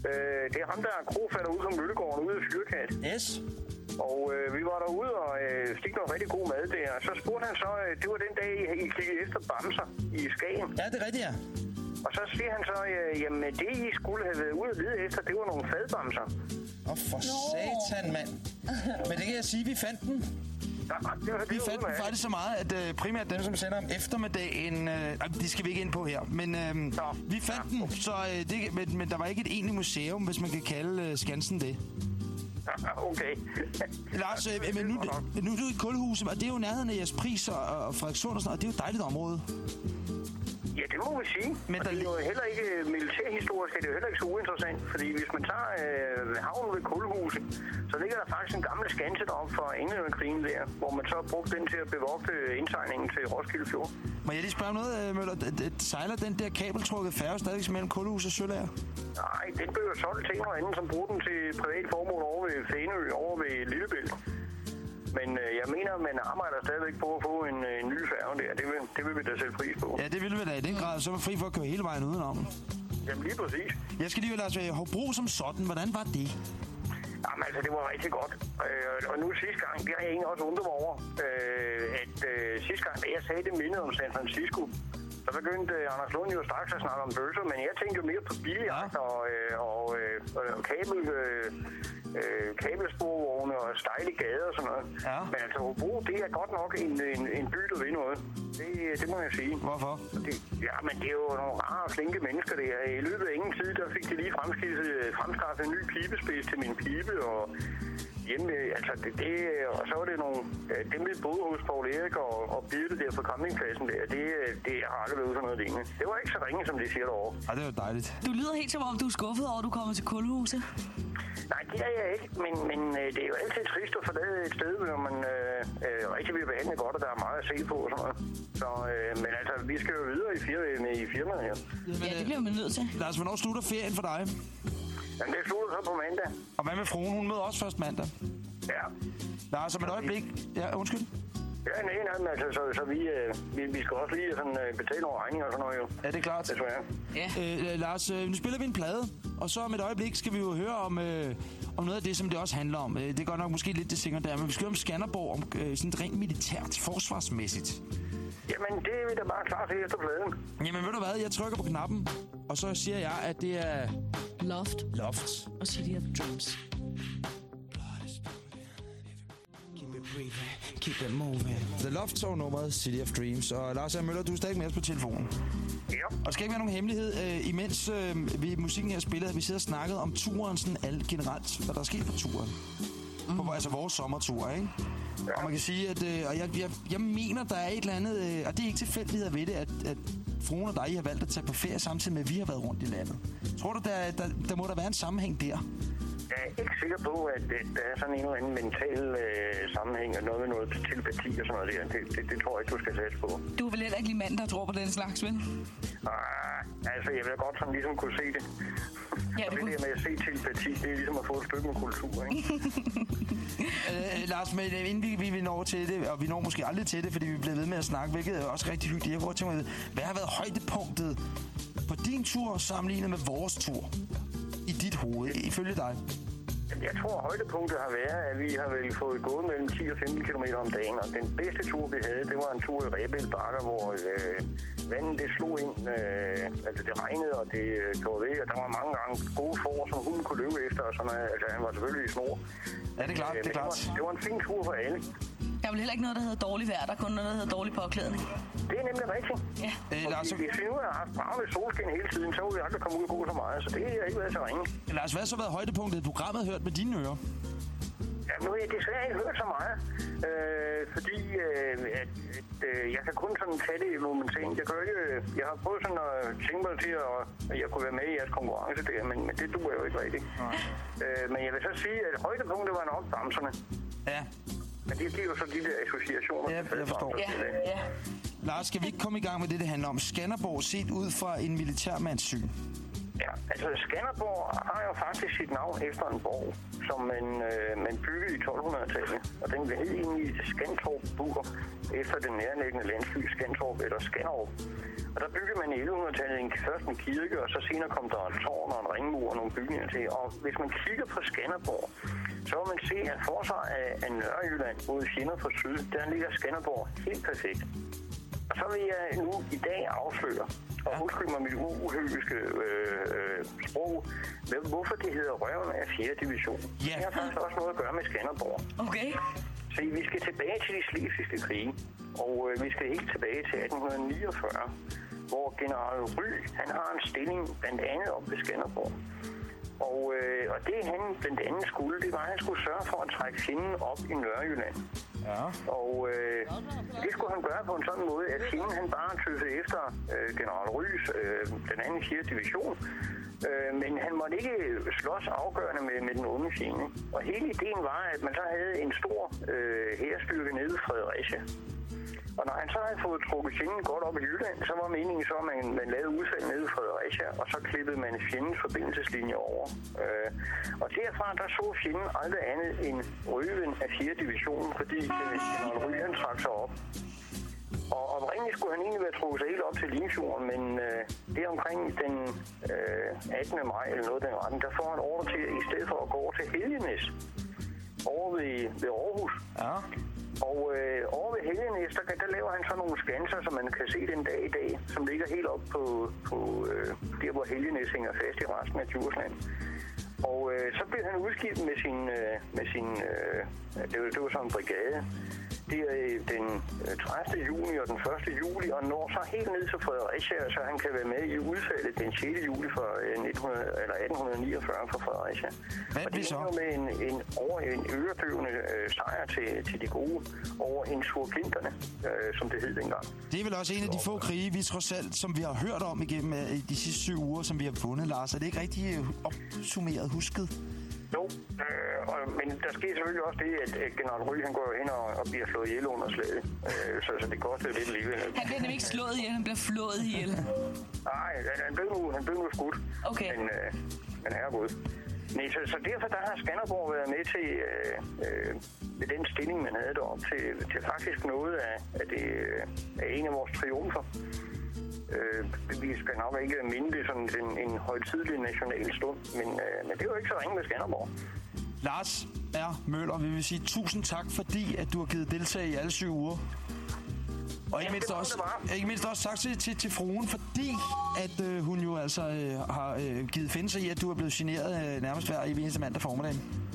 Øh, det er ham, der er krofatter ude som Møllegården ude i Fyrkat. Yes. Og øh, vi var derude og øh, fik noget rigtig god mad der. Så spurgte han så, øh, det var den dag, I, kiggede efter bamser i Skagen. Ja, det er rigtigt, ja. Og så siger han så, øh, jamen det I skulle have været ude og lede efter, det var nogle fadbamser. Åh, oh, for satan, mand. Men det kan jeg sige, vi fandt den. Ja, det var, det Vi fandt den faktisk så meget, at øh, primært dem, som sender om eftermiddagen... Øh, det skal vi ikke ind på her, men øh, vi fandt den, så, øh, det, men, men der var ikke et egentligt museum, hvis man kan kalde øh, Skansen det. Okay. Lars, øh, men nu, nu er du i Kulhuset, og det er jo nærheden af jeres pris og, Frederikssund og sådan og det er jo et dejligt område. Ja, det må vi sige. Men der det er jo heller ikke militærhistorisk, er det jo heller ikke så uinteressant. Fordi hvis man tager øh, havnen ved Kulhuset, så ligger der faktisk en gammel skanse deroppe fra Englandskrigen der, hvor man så har brugt den til at bevogte indsejlingen til Roskilde Fjord. Må jeg lige spørge noget, øh, Møller? Sejler den der kabeltrukket færge stadigvæk mellem Kulhus og Sølager? Nej, den blev jo solgt til noget andet, som bruger den til privat formål over ved Fænø, over ved Lillebælt. Men øh, jeg mener, man arbejder stadigvæk på at få en, øh, en ny færge der. Det vil, det vil vi da sætte pris på. Ja, det ville vi da i den grad. Så er vi fri for at køre hele vejen udenom. Jamen lige præcis. Jeg skal lige høre, Lars, øh, Hobro som sådan, hvordan var det? Jamen altså, det var rigtig godt. Øh, og nu sidste gang, det har jeg egentlig også undret mig over, øh, at øh, sidste gang, da jeg sagde det mindede om San Francisco, så begyndte øh, Anders Lund jo straks at snakke om bøsser, men jeg tænkte jo mere på biljagt ja. og, øh, og, øh, og kabel, øh, øh, kabelsporvogne og stejle gader og sådan noget. Ja. Men altså, Hobro, det er godt nok en, en, en by, der vil noget. Det, det må jeg sige. Hvorfor? Det, ja, men det er jo nogle rare og flinke mennesker, det er. I løbet af ingen tid, der fik de lige fremskaffet en ny pibespids til min pibe, og hjemme, altså det, det, og så var det nogle, øh, dem vi boede hos Paul Erik og, og Birte der på campingpladsen der, det, det har aldrig været sådan noget lignende. Det var ikke så ringe, som de siger derovre. Ja, det var dejligt. Du lyder helt som om, du er skuffet over, at du kommer til Kulhuset. Nej, det er jeg ikke, men, men øh, det er jo altid trist at forlade et sted, hvor man øh, øh, rigtig bliver behandlet godt, og der er meget at se på og sådan noget. Så, øh, men altså, vi skal jo videre i, fir med, i firmaet her. Ja, det bliver man nødt til. Lars, hvornår slutter ferien for dig? Men det slutter så på mandag. Og hvad med fruen? Hun møder også først mandag. Ja. Lars, om et øjeblik... Ja, undskyld. Ja, nej, nej, men altså, så, så vi, øh, vi, vi skal også lige sådan, øh, betale nogle regninger og sådan noget jo. Ja, det er klart. Desværre. Ja. Øh, Lars, øh, nu spiller vi en plade, og så om et øjeblik skal vi jo høre om, øh, om noget af det, som det også handler om. Øh, det er godt nok måske lidt det sekundære, men vi skal høre om Skanderborg, om øh, sådan rent militært, forsvarsmæssigt. Jamen, det er vi da bare klar til efter pladen. Jamen ved du hvad, jeg trykker på knappen, og så siger jeg, at det er Loft Loft. og City of Drums. Keep it breathing, keep it moving. The Loft Song nummeret City of Dreams. Og Lars J. Møller, du er stadig med os på telefonen. Ja. Og skal ikke være nogen hemmelighed, øh, imens øh, vi musikken her spillede, at vi sidder og snakket om turen sådan alt generelt, hvad der er sket på turen. Mm. På, altså vores sommertur, ikke? Ja. Og man kan sige, at øh, og jeg, jeg, jeg mener, der er et eller andet, øh, og det er ikke tilfældigheder ved det, at, at fruen og dig I har valgt at tage på ferie samtidig med, at vi har været rundt i landet. Tror du, der, der, der må der være en sammenhæng der? Jeg er ikke sikker på, at det, der er sådan en eller anden mental øh, sammenhæng og noget med noget telepati og sådan noget der. Det, det, det tror jeg ikke, du skal sætte på. Du er vel heller ikke lige mand, der tror på den slags, vel? Ah, altså, jeg vil godt sådan ligesom kunne se det. Ja, og det det kunne- der med at se telepati, det er ligesom at få et stykke med kultur, ikke? Øh, Lars, men øh, inden vi, vi, vi når til det, og vi når måske aldrig til det, fordi vi bliver ved med at snakke, hvilket er også rigtig hyggeligt. Jeg kunne tænke mig, hvad har været højdepunktet på din tur sammenlignet med vores tur? I dit hoved, ifølge dig? Jamen, Jeg tror, højdepunktet har været, at vi har vel fået gået mellem 10 og 15 km om dagen. Og den bedste tur, vi havde, det var en tur i Rebæl Bakker, hvor øh, vandet det slog ind. Øh, altså, det regnede, og det øh, gjorde ved. Og der var mange gange gode får, som hunden kunne løbe efter. Og sådan, altså, han var selvfølgelig i snor. Ja, det er klart, Øh, det er klart. var, det var en fin tur for alle. Der er vel heller ikke noget, der hedder dårlig vejr. Der er kun noget, der hedder dårlig påklædning. Det er nemlig rigtigt. Ja. Øh, Lars, vi nu havde haft bravende solskin hele tiden, så ville vi aldrig komme ud og gå så meget. Så det har ikke været så ringe. Lars, hvad har så været højdepunktet, programmet har hørt med dine ører? Ja, nu har jeg desværre ikke hørt så meget, øh, fordi øh, at, at, øh, jeg kan kun sådan tage det momentant. Jeg, kan jo ikke, jeg har prøvet sådan at tænke mig til, at, at jeg kunne være med i jeres konkurrence der, men, men det duer jo ikke rigtigt. Øh, men jeg vil så sige, at højdepunktet var nok bamserne. Ja. Men det giver jo så de der associationer. Ja, jeg forstår. Ja, ja. Lars, skal vi ikke komme i gang med det, det handler om? Skanderborg set ud fra en militærmands syn. Ja, altså Skanderborg har jo faktisk sit navn efter en borg, som man, øh, man byggede i 1200-tallet. Og den hed egentlig Skantorp Burg, efter den nærliggende landsby Skantorp eller Skanderup. Og der byggede man i 1100-tallet en, først en kirke, og så senere kom der et tårn og en ringmur og nogle bygninger til. Og hvis man kigger på Skanderborg, så vil man se, at forsvar af, af Nørrejylland mod fjender fra syd, der ligger Skanderborg helt perfekt. Og så vil jeg nu i dag afsløre, og undskyld mig mit uhøviske øh, øh, sprog, hvorfor det hedder røven af 4. division. Ja. Det har faktisk også noget at gøre med Skanderborg. Okay. Se, vi skal tilbage til de slesvigske krige, og øh, vi skal helt tilbage til 1849, hvor general Ry, han har en stilling blandt andet op ved Skanderborg. Og, øh, og det han blandt andet skulle, det var, at han skulle sørge for at trække fjenden op i Nørrejylland. Ja. Og øh, det skulle han gøre på en sådan måde, at fjenden han bare tøffede efter øh, general Rys, øh, den anden 4. division. Øh, men han måtte ikke slås afgørende med, med den onde fjende. Og hele ideen var, at man så havde en stor øh, herstyrke nede i Fredericia. Og når han så havde fået trukket fjenden godt op i Jylland, så var meningen så, at man, man lavede udfald nede i Fredericia, og så klippede man fjendens forbindelseslinje over. Øh, og derfra, der så fjenden aldrig andet end røven af 4. division, fordi øh, general Rye, trak sig op. Og oprindeligt skulle han egentlig være trukket sig helt op til Limfjorden, men øh, det omkring den øh, 18. maj eller noget den retten, der får han ordre til, i stedet for at gå over til Helgenæs, over ved, ved Aarhus, Ja og øh, over ved Helgenæs, der, der laver han så nogle skanser, som man kan se den dag i dag, som ligger helt op på, på øh, der, hvor Helgenæs hænger fast i resten af Djursland. Og øh, så blev han udskibet med sin, øh, med sin øh, det, var, det var sådan en brigade. Det er øh, den øh, 30. juni og den 1. juli, og når så helt ned til Fredericia, så han kan være med i udfaldet den 6. juli for øh, 1900, eller 1849 for Fredericia. Hvad og det er jo med en, en, over, en øredøvende øh, sejr til, til de gode over insurgenterne, øh, som det hed dengang. Det er vel også en af de få krige, vi trods alt, som vi har hørt om igennem øh, de sidste syv uger, som vi har fundet, Lars. Er det ikke rigtig øh, opsummeret husket? Jo, øh, og, men der skete selvfølgelig også det, at, at general Ry, han går hen og, og bliver slået ihjel under slaget. Øh, så, så det kostede lidt alligevel. Han bliver nemlig ikke slået ihjel, han bliver flået ihjel. Nej, han, han, blev nu, han blev nu skudt. Okay. Men, øh, men herregud. Nej, så, så derfor der har Skanderborg været med til, øh, øh, med den stilling, man havde deroppe, til, til faktisk noget af, af, det, øh, af en af vores triumfer. Øh, vi skal nok ikke minde det som en, en højtidlig national stund, men, øh, men det er jo ikke så ringe med Skanderborg. Lars R. Møller, vi vil sige tusind tak, fordi at du har givet deltag i alle syv uger. Og ikke Jamen, mindst, også, ikke mindst også tak til, til, til fruen, fordi at øh, hun jo altså øh, har øh, givet finde sig i, at du er blevet generet øh, nærmest hver evig eneste mandag formiddagen.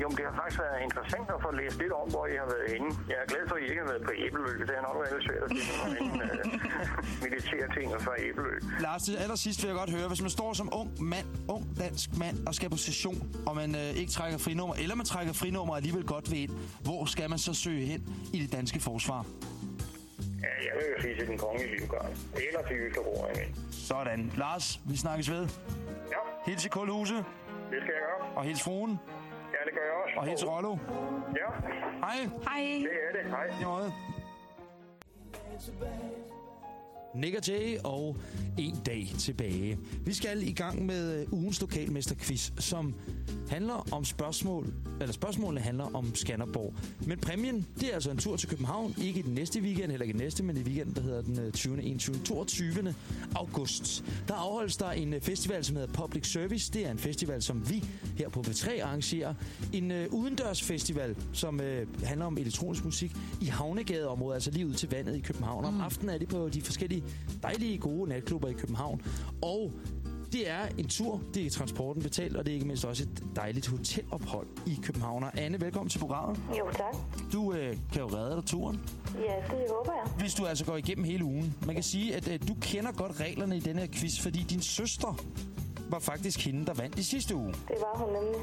Jo, men det har faktisk været interessant at få læst lidt om, hvor I har været inde. Jeg er glad for, at I ikke har været på Æbelø. Det har nok været lidt svært at anden øh, militære ting fra Æbelø. Lars, til allersidst vil jeg godt høre, hvis man står som ung mand, ung dansk mand og skal på session, og man øh, ikke trækker frinummer, eller man trækker frinummer og alligevel godt ved ind, hvor skal man så søge hen i det danske forsvar? Ja, jeg vil jo sige til den kongelige livgarde. Eller til igen. Sådan. Lars, vi snakkes ved. Ja, Hils i Kulhuse, det skal jeg gøre. og hils fruen, Ja, det gør jeg også. og hils Rollo. Ja, Hej. Hej. det er det. Hej. I måde. Nick og Jay og en dag tilbage. Vi skal i gang med øh, ugens lokalmesterquiz, som handler om spørgsmål, eller spørgsmålene handler om Skanderborg. Men præmien, det er altså en tur til København, ikke i den næste weekend, heller ikke i næste, men i weekenden, der hedder den øh, 20. 21. 22. august. Der afholdes der en øh, festival, som hedder Public Service. Det er en festival, som vi her på P3 arrangerer. En øh, udendørs festival, som øh, handler om elektronisk musik i Havnegadeområdet, altså lige ud til vandet i København. Om aftenen er det på de forskellige dejlige, gode natklubber i København. Og det er en tur, det er transporten betalt, og det er ikke mindst også et dejligt hotelophold i København. Og Anne, velkommen til programmet. Jo, tak. Du øh, kan jo redde dig turen, Ja, det håber jeg. hvis du altså går igennem hele ugen. Man kan sige, at øh, du kender godt reglerne i denne her quiz, fordi din søster var faktisk hende, der vandt i sidste uge. Det var hun nemlig.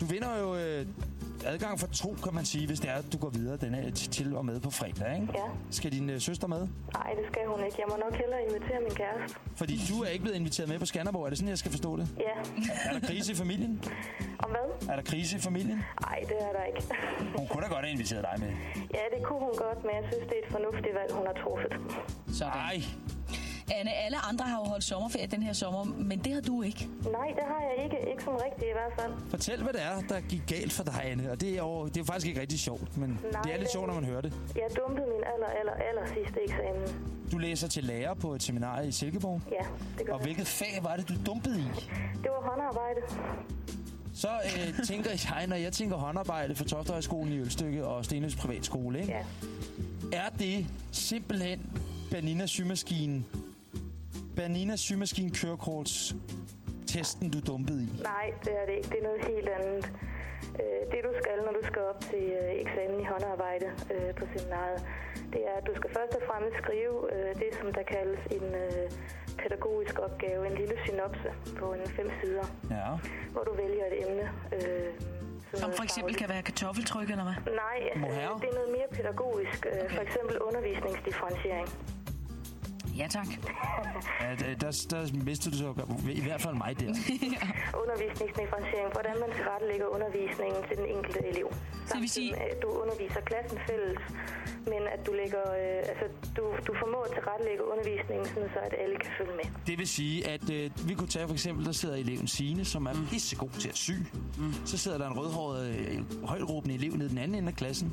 Du vinder jo øh, adgang for to, kan man sige, hvis det er, at du går videre denne, til og med på fredag, ikke? Ja. Skal din øh, søster med? Nej, det skal hun ikke. Jeg må nok hellere invitere min kæreste. Fordi du er ikke blevet inviteret med på Skanderborg. Er det sådan, jeg skal forstå det? Ja. Er der krise i familien? Om hvad? Er der krise i familien? Nej, det er der ikke. Hun kunne da godt have inviteret dig med. ja, det kunne hun godt, men jeg synes, det er et fornuftigt valg, hun har truffet. Nej. Anne, alle andre har jo holdt sommerferie den her sommer, men det har du ikke. Nej, det har jeg ikke. Ikke sådan rigtigt i hvert fald. Fortæl, hvad det er, der gik galt for dig, Anne. Og det er, jo, det er jo faktisk ikke rigtig sjovt, men Nej, det er lidt det- sjovt, når man hører det. Jeg dumpede min aller, aller, aller sidste eksamen. Du læser til lærer på et seminarie i Silkeborg. Ja, det gør Og hvilket fag var det, du dumpede i? Det var håndarbejde. Så øh, tænker jeg, når jeg tænker håndarbejde for Toftehøjskolen i Ølstykke og Stenløs Privatskole, ikke? Ja. er det simpelthen Bernina symaskinen, Bernina symaskinen kørekorts testen, du dumpede i? Nej, det er det ikke. Det er noget helt andet. Øh, Det du skal, når du skal op til øh, eksamen i håndarbejde øh, på seminaret, det er, at du skal først og fremmest skrive det, som der kaldes en pædagogisk opgave, en lille synopse på en fem sider, Ja. hvor du vælger et emne. Som for eksempel kan være kartoffeltryk, eller hvad? Nej, Mohair? det er noget mere pædagogisk. øh, For eksempel undervisningsdifferentiering. Ja, tak. ja der, der, der mistede du så i hvert fald mig der. Undervisningsdifferentiering. Hvordan man tilrettelægger undervisningen til den enkelte elev. vil sige- Samtidig med, at du underviser klassen fælles, men at du lægger, øh, altså, du, du formår at tilrettelægge undervisningen, sådan så at alle kan følge med. Det vil sige, at øh, vi kunne tage for eksempel, der sidder eleven Signe, som er pissegod til at sy. Mm. Så sidder der en rødhåret, øh, højtråbende elev nede den anden ende af klassen,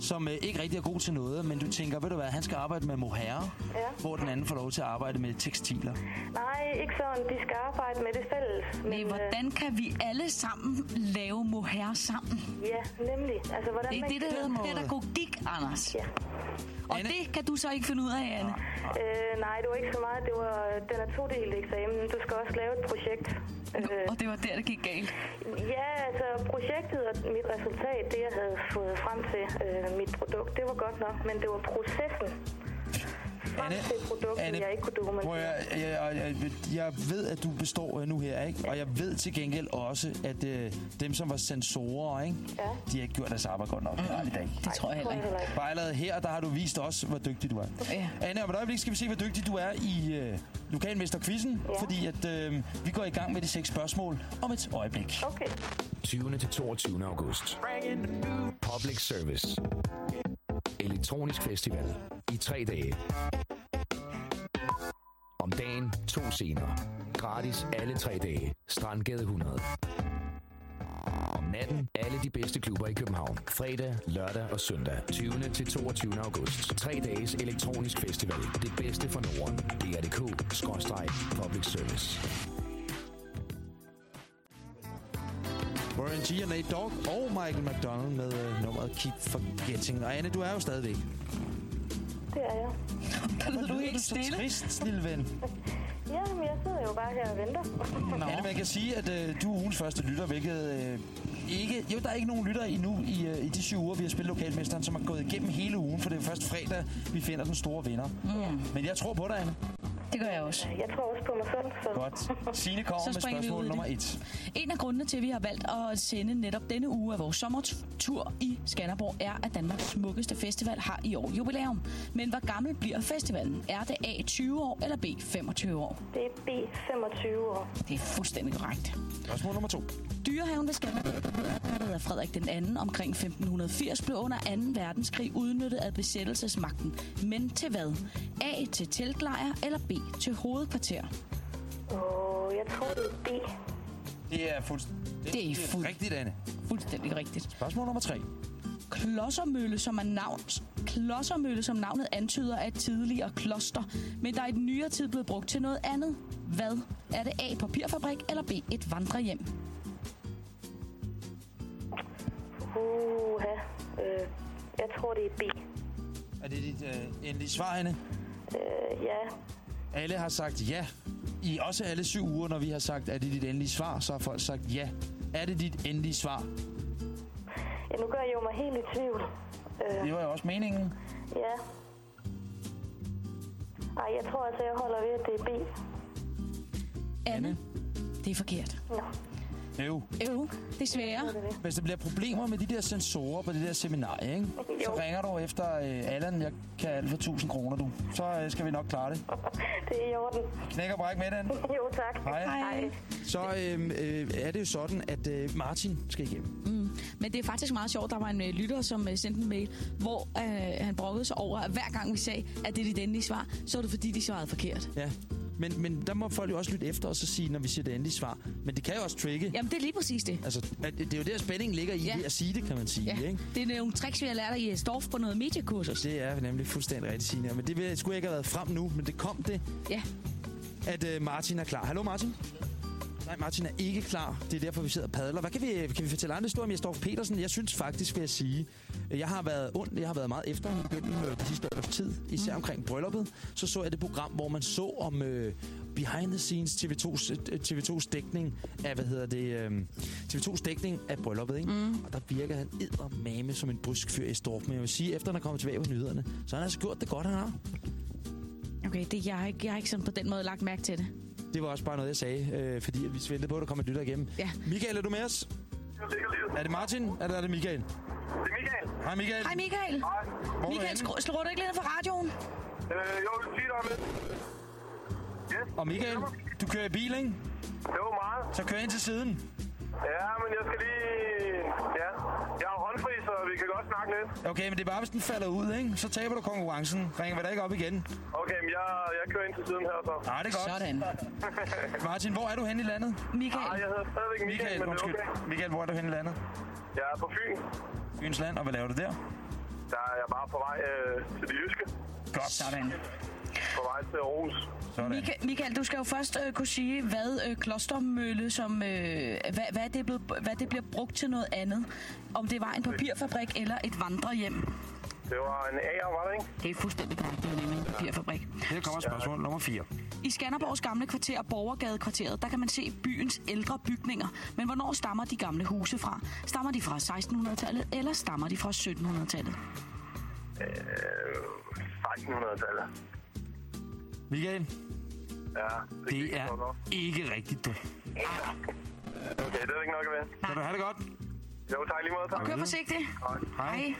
som øh, ikke rigtig er god til noget, men du tænker, ved du hvad, han skal arbejde med mohair, Ja. hvor den anden får lov til at arbejde med tekstiler. Nej, ikke sådan. De skal arbejde med det fælles. Men hvordan kan vi alle sammen lave mohair sammen? Øh, ja, nemlig. Altså, hvordan Det er det, der hedder måde. pædagogik, Anders. Ja. Og Anne? det kan du så ikke finde ud af, Anne. Øh, nej, det var ikke så meget. Det var, den er todelt eksamen. Du skal også lave et projekt. Øh, Og det var der, det gik galt. Ja, altså projektet og mit resultat, det jeg havde fået frem til øh, mit produkt, det var godt nok, men det var processen til produktet, Anne, jeg ikke kunne dokumentere. jeg, jeg, jeg, jeg ved, at du består øh, nu her, ikke? Og jeg ved til gengæld også, at øh, dem, som var sensorer, ikke? Ja. de har ikke gjort deres arbejde godt nok. Det har de da ikke. Det tror jeg heller ikke. ikke. Bejlet her, der har du vist os, hvor dygtig du er. Ja. Anne, om et øjeblik skal vi se, hvor dygtig du er i øh, lokalmesterquizzen, Ja. fordi at øh, vi går i gang med de seks spørgsmål om et øjeblik. Okay. 20. til 22. august. Public Service. Elektronisk festival i tre dage. Om dagen to scener. Gratis alle tre dage. Strandgade 100. Om natten alle de bedste klubber i København. Fredag, lørdag og søndag. 20. til 22. august. Tre dages elektronisk festival. Det bedste for Norden. DR.dk-public service. Warren G og Nate Dogg og Michael McDonald med øh, nummeret Keep Forgetting. Og Anne, du er jo stadigvæk. Det er jeg. Der lyder du helt så stille. trist, lille ven. Ja, men jeg sidder jo bare her og venter. Nå. Anne, man kan sige, at øh, du er ugens første lytter, hvilket øh, ikke... Jo, der er ikke nogen lytter endnu i, øh, i de syv uger, vi har spillet Lokalmesteren, som har gået igennem hele ugen, for det er først fredag, vi finder den store vinder. Mm. Men jeg tror på dig, Anne. Det gør jeg også. Jeg tror også på mig selv, så... Godt. Signe kommer Så med spørgsmål nummer et. En af grundene til, at vi har valgt at sende netop denne uge af vores sommertur i Skanderborg, er, at Danmarks smukkeste festival har i år jubilæum. Men hvor gammel bliver festivalen? Er det A 20 år eller B 25 år? Det er B25 år. Det er fuldstændig korrekt. Spørgsmål nummer to. Dyrehaven ved Skanderborg af Frederik den anden omkring 1580 blev under 2. verdenskrig udnyttet af besættelsesmagten. Men til hvad? A til teltlejr eller B til hovedkvarter? Og jeg tror, det er B. Det er fuldstændig Det er fuld- rigtigt, Anne. Fuldstændig rigtigt. Spørgsmål nummer tre. Klodsermølle, som er navn, Klodsermølle, som navnet antyder, er et tidligere kloster, men der er i den nyere tid blevet brugt til noget andet. Hvad? Er det A. Papirfabrik eller B. Et vandrehjem? Uha. Øh, jeg tror, det er B. Er det dit øh, endelige svar, Anne? Øh, ja. Alle har sagt ja. I også alle syv uger, når vi har sagt, er det dit endelige svar, så har folk sagt ja. Er det dit endelige svar? ja, nu gør jeg jo mig helt i tvivl. Øh, Det var jo også meningen. ja. Ej, jeg tror altså, jeg holder ved, at det er B. Anne? Det er forkert. Nå. Øv. Øv, desværre. Hvis der bliver problemer med de der sensorer på det der seminarie, ikke? så ringer du efter øh, Allan. Jeg kan alt for 1000 kroner, du. Så øh, skal vi nok klare det. Det er i orden. Knæk og bræk med den. Jo, tak. Hej. Hej. Så øh, øh, er det jo sådan, at øh, Martin skal igennem. Mm. Men det er faktisk meget sjovt. Der var en øh, lytter, som øh, sendte en mail, hvor øh, han brokkede sig over, at hver gang vi sagde, at det er dit endelige svar, så var det fordi, de svarede forkert. Ja. Men, men der må folk jo også lytte efter og så sige, når vi siger det endelige svar. Men det kan jo også trigge. Jamen, det er lige præcis det. Altså, at det er jo der, spændingen ligger i Ja. ved at sige det, kan man sige. Ja, Ikke? det er nogle tricks, vi har lært i Storff på noget mediekursus. Det er nemlig fuldstændig rigtigt, Signe. Men det skulle ikke have været frem nu, men det kom det, Ja, at øh, Martin er klar. Hallo Martin? Nej, Martin er ikke klar. Det er derfor, vi sidder og padler. Hvad kan vi, kan vi fortælle andre historier om Jesdorf Petersen? Jeg synes faktisk, vil jeg sige, jeg har været ond, jeg har været meget efter gennem øh, det sidste års tid, især mm. omkring brylluppet. Så så jeg det program, hvor man så om øh, behind the scenes TV2's, øh, TV2's dækning af, hvad hedder det, øh, TV2's dækning af brylluppet, ikke? Mm. Og der virker han eddermame som en brysk fyr i Storff. Men jeg vil sige, efter han er kommet tilbage på nyhederne, så har han altså gjort det godt, han har. okay, det, jeg, har ikke, jeg har ikke sådan på den måde lagt mærke til det. Det var også bare noget, jeg sagde, øh, fordi vi ventede på, at der kom et lytter igennem. Ja. Michael, er du med os? Er det Martin, eller er det Michael? Det er Michael. Hej Michael. Hej Michael. Hvor er du Michael, slår du ikke lidt ned for radioen? Øh, jo, dig om lidt. Yes. Og Michael, du kører i bil, ikke? Var meget. Så kør ind til siden. Ja, men jeg skal lige... Ja, jeg har håndfri, så vi kan godt snakke lidt. Okay, men det er bare, hvis den falder ud, ikke? Så taber du konkurrencen. Ringer vi da ikke op igen? Okay, men jeg, jeg kører ind til siden her, så. Nej, det er godt. Sådan. Martin, hvor er du henne i landet? Nej, Michael, jeg hedder stadigvæk Michael, Michael, men det er undskyld. okay. Michael, hvor er du henne i landet? Jeg er på Fyn. Fyns land, og hvad laver du der? Der er jeg bare på vej øh, til det jyske. Godt. sådan. På vej til Aarhus. Sådan. Michael, Michael, du skal jo først øh, kunne sige, hvad øh, klostermølle, som, øh, hvad, hvad, det blevet, hvad det bliver brugt til noget andet. Om det var en papirfabrik eller et vandrehjem. Det var en AR, var det ikke? Det er fuldstændig korrekt, det er nemlig en papirfabrik. Her kommer spørgsmål nummer 4. I Skanderborgs gamle kvarter, Borgergadekvarteret, der kan man se byens ældre bygninger. Men hvornår stammer de gamle huse fra? Stammer de fra 1600-tallet, eller stammer de fra 1700-tallet? Øh, 1600-tallet. Michael, Ja, det, det er nok. ikke rigtigt, du. Okay, det er ikke nok at vente. Kan du have det godt? Jo, tak lige måde. Tak. Kør forsigtigt. Hej.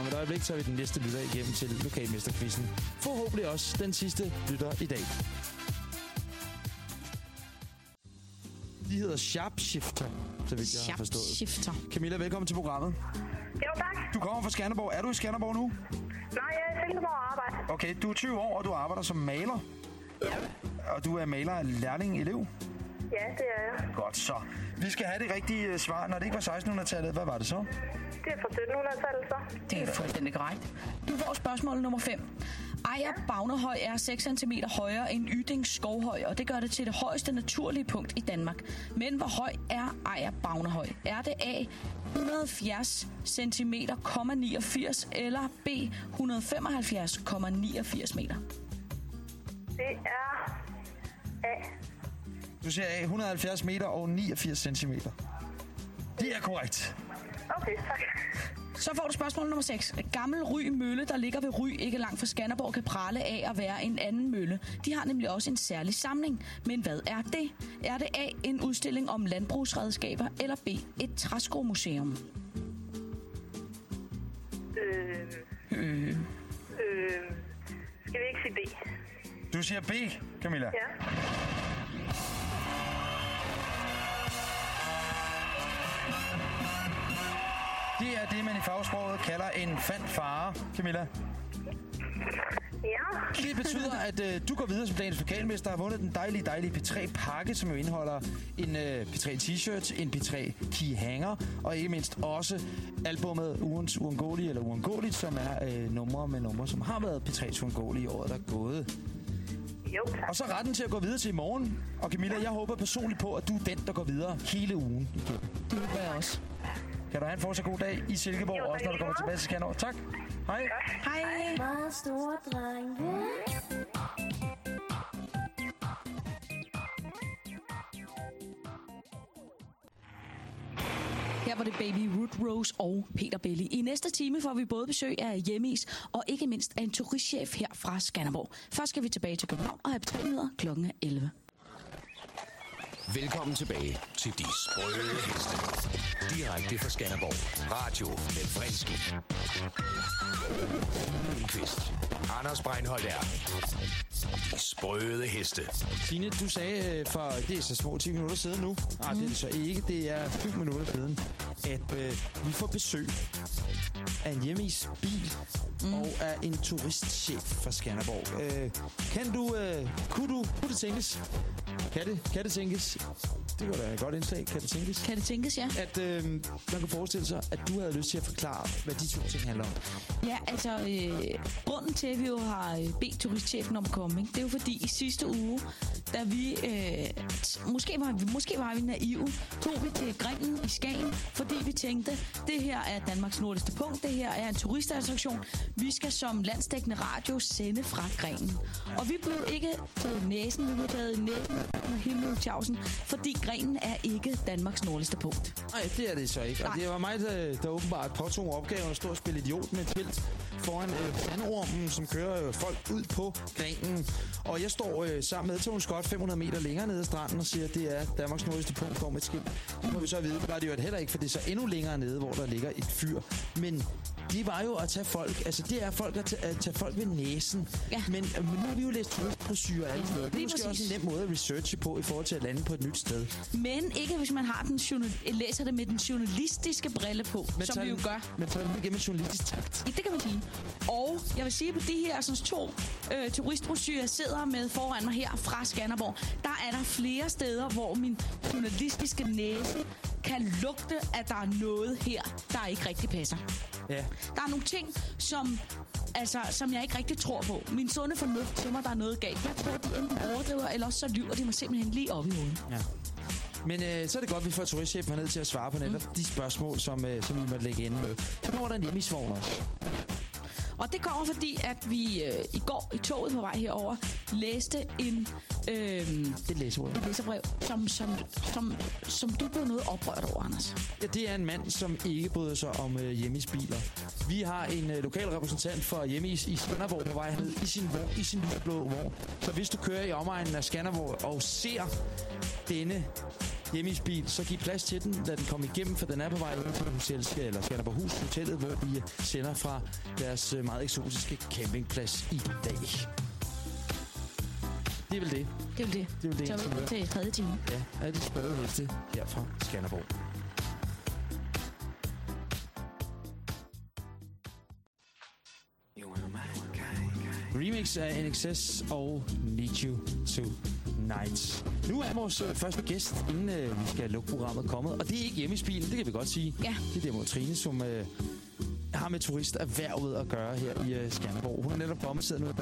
Om et øjeblik tager vi den næste lytter igennem til lokalmesterquizzen. Forhåbentlig også den sidste lytter i dag. De hedder Sharpshifter, så vidt jeg har forstået. Shifter. Camilla, velkommen til programmet. Jo, tak. Du kommer fra Skanderborg. Er du i Skanderborg nu? Nej, jeg er i Silkeborg og arbejde. Okay, du er 20 år, og du arbejder som maler. Ja. Og du er maler af lærling elev. Ja, det er jeg. Godt så. Vi skal have det rigtige øh, svar. Når det ikke var 1600-tallet, hvad var det så? Det er fra 1700-tallet, så. Det er fuldstændig korrekt. Du får spørgsmål nummer 5. Ejer Bagnehøj er 6 cm højere end Yding Skovhøj, og det gør det til det højeste naturlige punkt i Danmark. Men hvor høj er Ejer Bagnehøj? Er det A 170 cm, 89 eller B 175,89 meter? Det er A. Du siger A, 170 meter og 89 centimeter. Det er korrekt. Okay, tak. Så får du spørgsmål nummer 6. Gammel Ry Mølle, der ligger ved Ry, ikke langt fra Skanderborg, kan prale af at være en anden mølle. De har nemlig også en særlig samling. Men hvad er det? Er det A, en udstilling om landbrugsredskaber, eller B, et træskomuseum? Øh, Øh. øh, skal vi ikke sige B? Du siger B, Camilla. Ja. Det er det, man i fagsproget kalder en fanfare, Camilla. Ja. Det betyder, at øh, du går videre som dagens lokalmester og har vundet den dejlige, dejlige P3-pakke, som jo indeholder en øh, P3-t-shirt, en P3 key hanger, og ikke mindst også albummet Ugens Uundgåelige, eller Uundgåeligt, som er øh, numre med numre, som har været P3's Uundgåelige i året, der er gået. Jo, tak. Og så retten til at gå videre til i morgen. Og Camilla, jeg håber personligt på, at du er den, der går videre hele ugen. Det håber jeg også. Kan du have en fortsat god dag i Silkeborg, Jo, også når du kommer tilbage til Skanderborg. Tak. Hej. Hej. Meget store drenge. Her var det Baby Root Rose og Peter Belli. I næste time får vi både besøg af Hjemmeis og ikke mindst af en turistchef her fra Skanderborg. Først skal vi tilbage til København og have betrænyheder klokken er 11. Velkommen tilbage til De Sprøde Heste. Direkte fra Skanderborg. Radio med Frenski. Kvist. Anders Breinholt er. De Sprøde Heste. Tine, du sagde øh, for, det er så små 10 minutter siden nu, nej, det er det så ikke, det er 5 minutter siden, at øh, vi får besøg af en hjemmeis bil mm. og af en turistchef fra Skanderborg. Øh, kan du, øh, kunne du, kunne det tænkes? Kan det, kan det tænkes? Det var da et godt indslag. Kan det tænkes? Kan det tænkes, ja? At øh, man kan forestille sig, at du havde lyst til at forklare, hvad de to ting handler om. Ja, altså, øh, grunden til, at vi jo har øh, bedt turistchefen om at komme, ikke, det er jo fordi i sidste uge, da vi, øh, måske, var vi, måske var vi naive, tog vi til Gringen i Skagen, fordi vi tænkte, det her er Danmarks nordligste punkt, det her er en turistattraktion, vi skal som landsdækkende radio sende fra Gringen. Og vi blev ikke taget næsen, vi blev taget næsen med himmel tjavsen, fordi Gringen er ikke Danmarks nordligste punkt. Nej, det er det så ikke. Og Nej. det var mig, der, der åbenbart påtog opgaven at stå og spille idiot med et skilt foran øh, sandormen, som kører øh, folk ud på grenen. Og jeg står øh, sammen med Tony Scott 500 meter længere nede ad stranden og siger, at det er Danmarks nordligste punkt, går med skilt. Det må vi så vide. Var det jo heller ikke, for det er så endnu længere nede, hvor der ligger et fyr. Men det var jo at tage folk, altså det er folk at tage, at tage folk ved næsen. Ja. Men, øh, men nu har vi jo læst turistbrosyrer og alt sådan noget. Det er måske præcis. også en nem måde at researche på i forhold til at lande på et nyt sted. Men ikke hvis man har den journal- læser det med den journalistiske brille på, Men som vi jo gør. Men tager den igennem journalistisk takt. Ja, det kan man sige. Og jeg vil sige, at på de her sådan, to øh, turistbrosyrer, jeg sidder med foran mig her fra Skanderborg, der er der flere steder, hvor min journalistiske næse kan lugte, at der er noget her, der ikke rigtig passer. Ja. Der er nogle ting, som, altså, som jeg ikke rigtig tror på. Min sunde fornuft siger mig, der er noget galt. Jeg tror, de enten overdriver, eller også så lyver de mig simpelthen lige op i hovedet. Ja. Men øh, så er det godt, at vi får turistchefen ned til at svare på netop mm. de spørgsmål, som, øh, som vi måtte lægge ind med. Så kommer der en hjemmeisvogn også. Og det kommer fordi, at vi øh, i går i toget på vej herover læste en øh, Det læser jeg. læserbrev, som, som, som, som du blev noget oprørt over, Anders. Ja, det er en mand, som ikke bryder sig om øh, hjemmeisbiler. Vi har en øh, lokal repræsentant for hjemmeis i Skanderborg på vej ned i sin, vogn, i sin lysblå vogn. Så hvis du kører i omegnen af Skanderborg og ser denne hjemmeisbil, så giv plads til den, lad den komme igennem, for den er på vej ud til Hotel, eller Skanderborghus Hotellet, hvor vi sender fra deres øh, meget eksotiske campingplads i dag. Det er vel det. Det er jo det. Det er vel det, Så er vi til tredje time. Ja, er det heste her fra Skanderborg. Remix af NXS og Need You Tonight. Nu er vores øh, første gæst, inden øh, vi skal lukke programmet, kommet. Og det er ikke hjemme i bilen, det kan vi godt sige. Ja. Det er derimod Trine, som øh, har med turisterhvervet at gøre her i øh, Skanderborg. Hun har netop bombet noget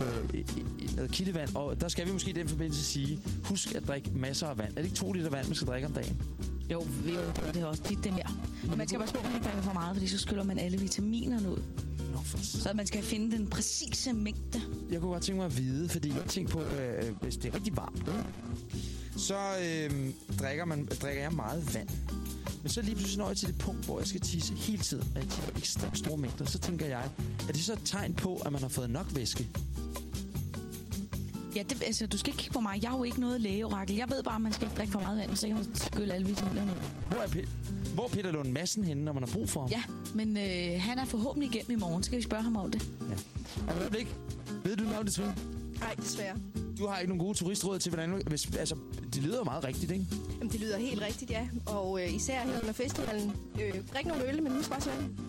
øh, i, i, i noget kildevand, og der skal vi måske i den forbindelse sige, husk at drikke masser af vand. Er det ikke to liter vand, man skal drikke om dagen? Jo, vi jo, det er også tit det mere. Men man skal passe på, at man ikke drikker for meget, fordi så skyller man alle vitaminerne ud. Nå, for Så man skal finde den præcise mængde. Jeg kunne godt tænke mig at vide, fordi jeg tænker på, øh, hvis det er rigtig varmt, ikke? så øh, drikker, man, drikker jeg meget vand. Men så lige pludselig når jeg til det punkt, hvor jeg skal tisse hele tiden, og jeg tisser ekstremt store mængder, så tænker jeg, er det så et tegn på, at man har fået nok væske? Ja, det, altså, du skal ikke kigge på mig. Jeg er jo ikke noget lægeorakel. Jeg ved bare, at man skal ikke drikke for meget vand, så kan man skylle alle vitaminerne ud. Hvor er, hvor er Peter Lund Madsen henne, når man har brug for ham? Ja, men øh, han er forhåbentlig igennem i morgen. Så kan vi spørge ham om det. Ja. Et øjeblik. Ved du noget om det, Trine? Nej, desværre. Du har ikke nogen gode turistråd til, hvordan... Hvis, altså, det lyder jo meget rigtigt, ikke? Jamen, det lyder helt rigtigt, ja. Og øh, især her under festivalen. Øh, drik nogle øl, men husk også vand.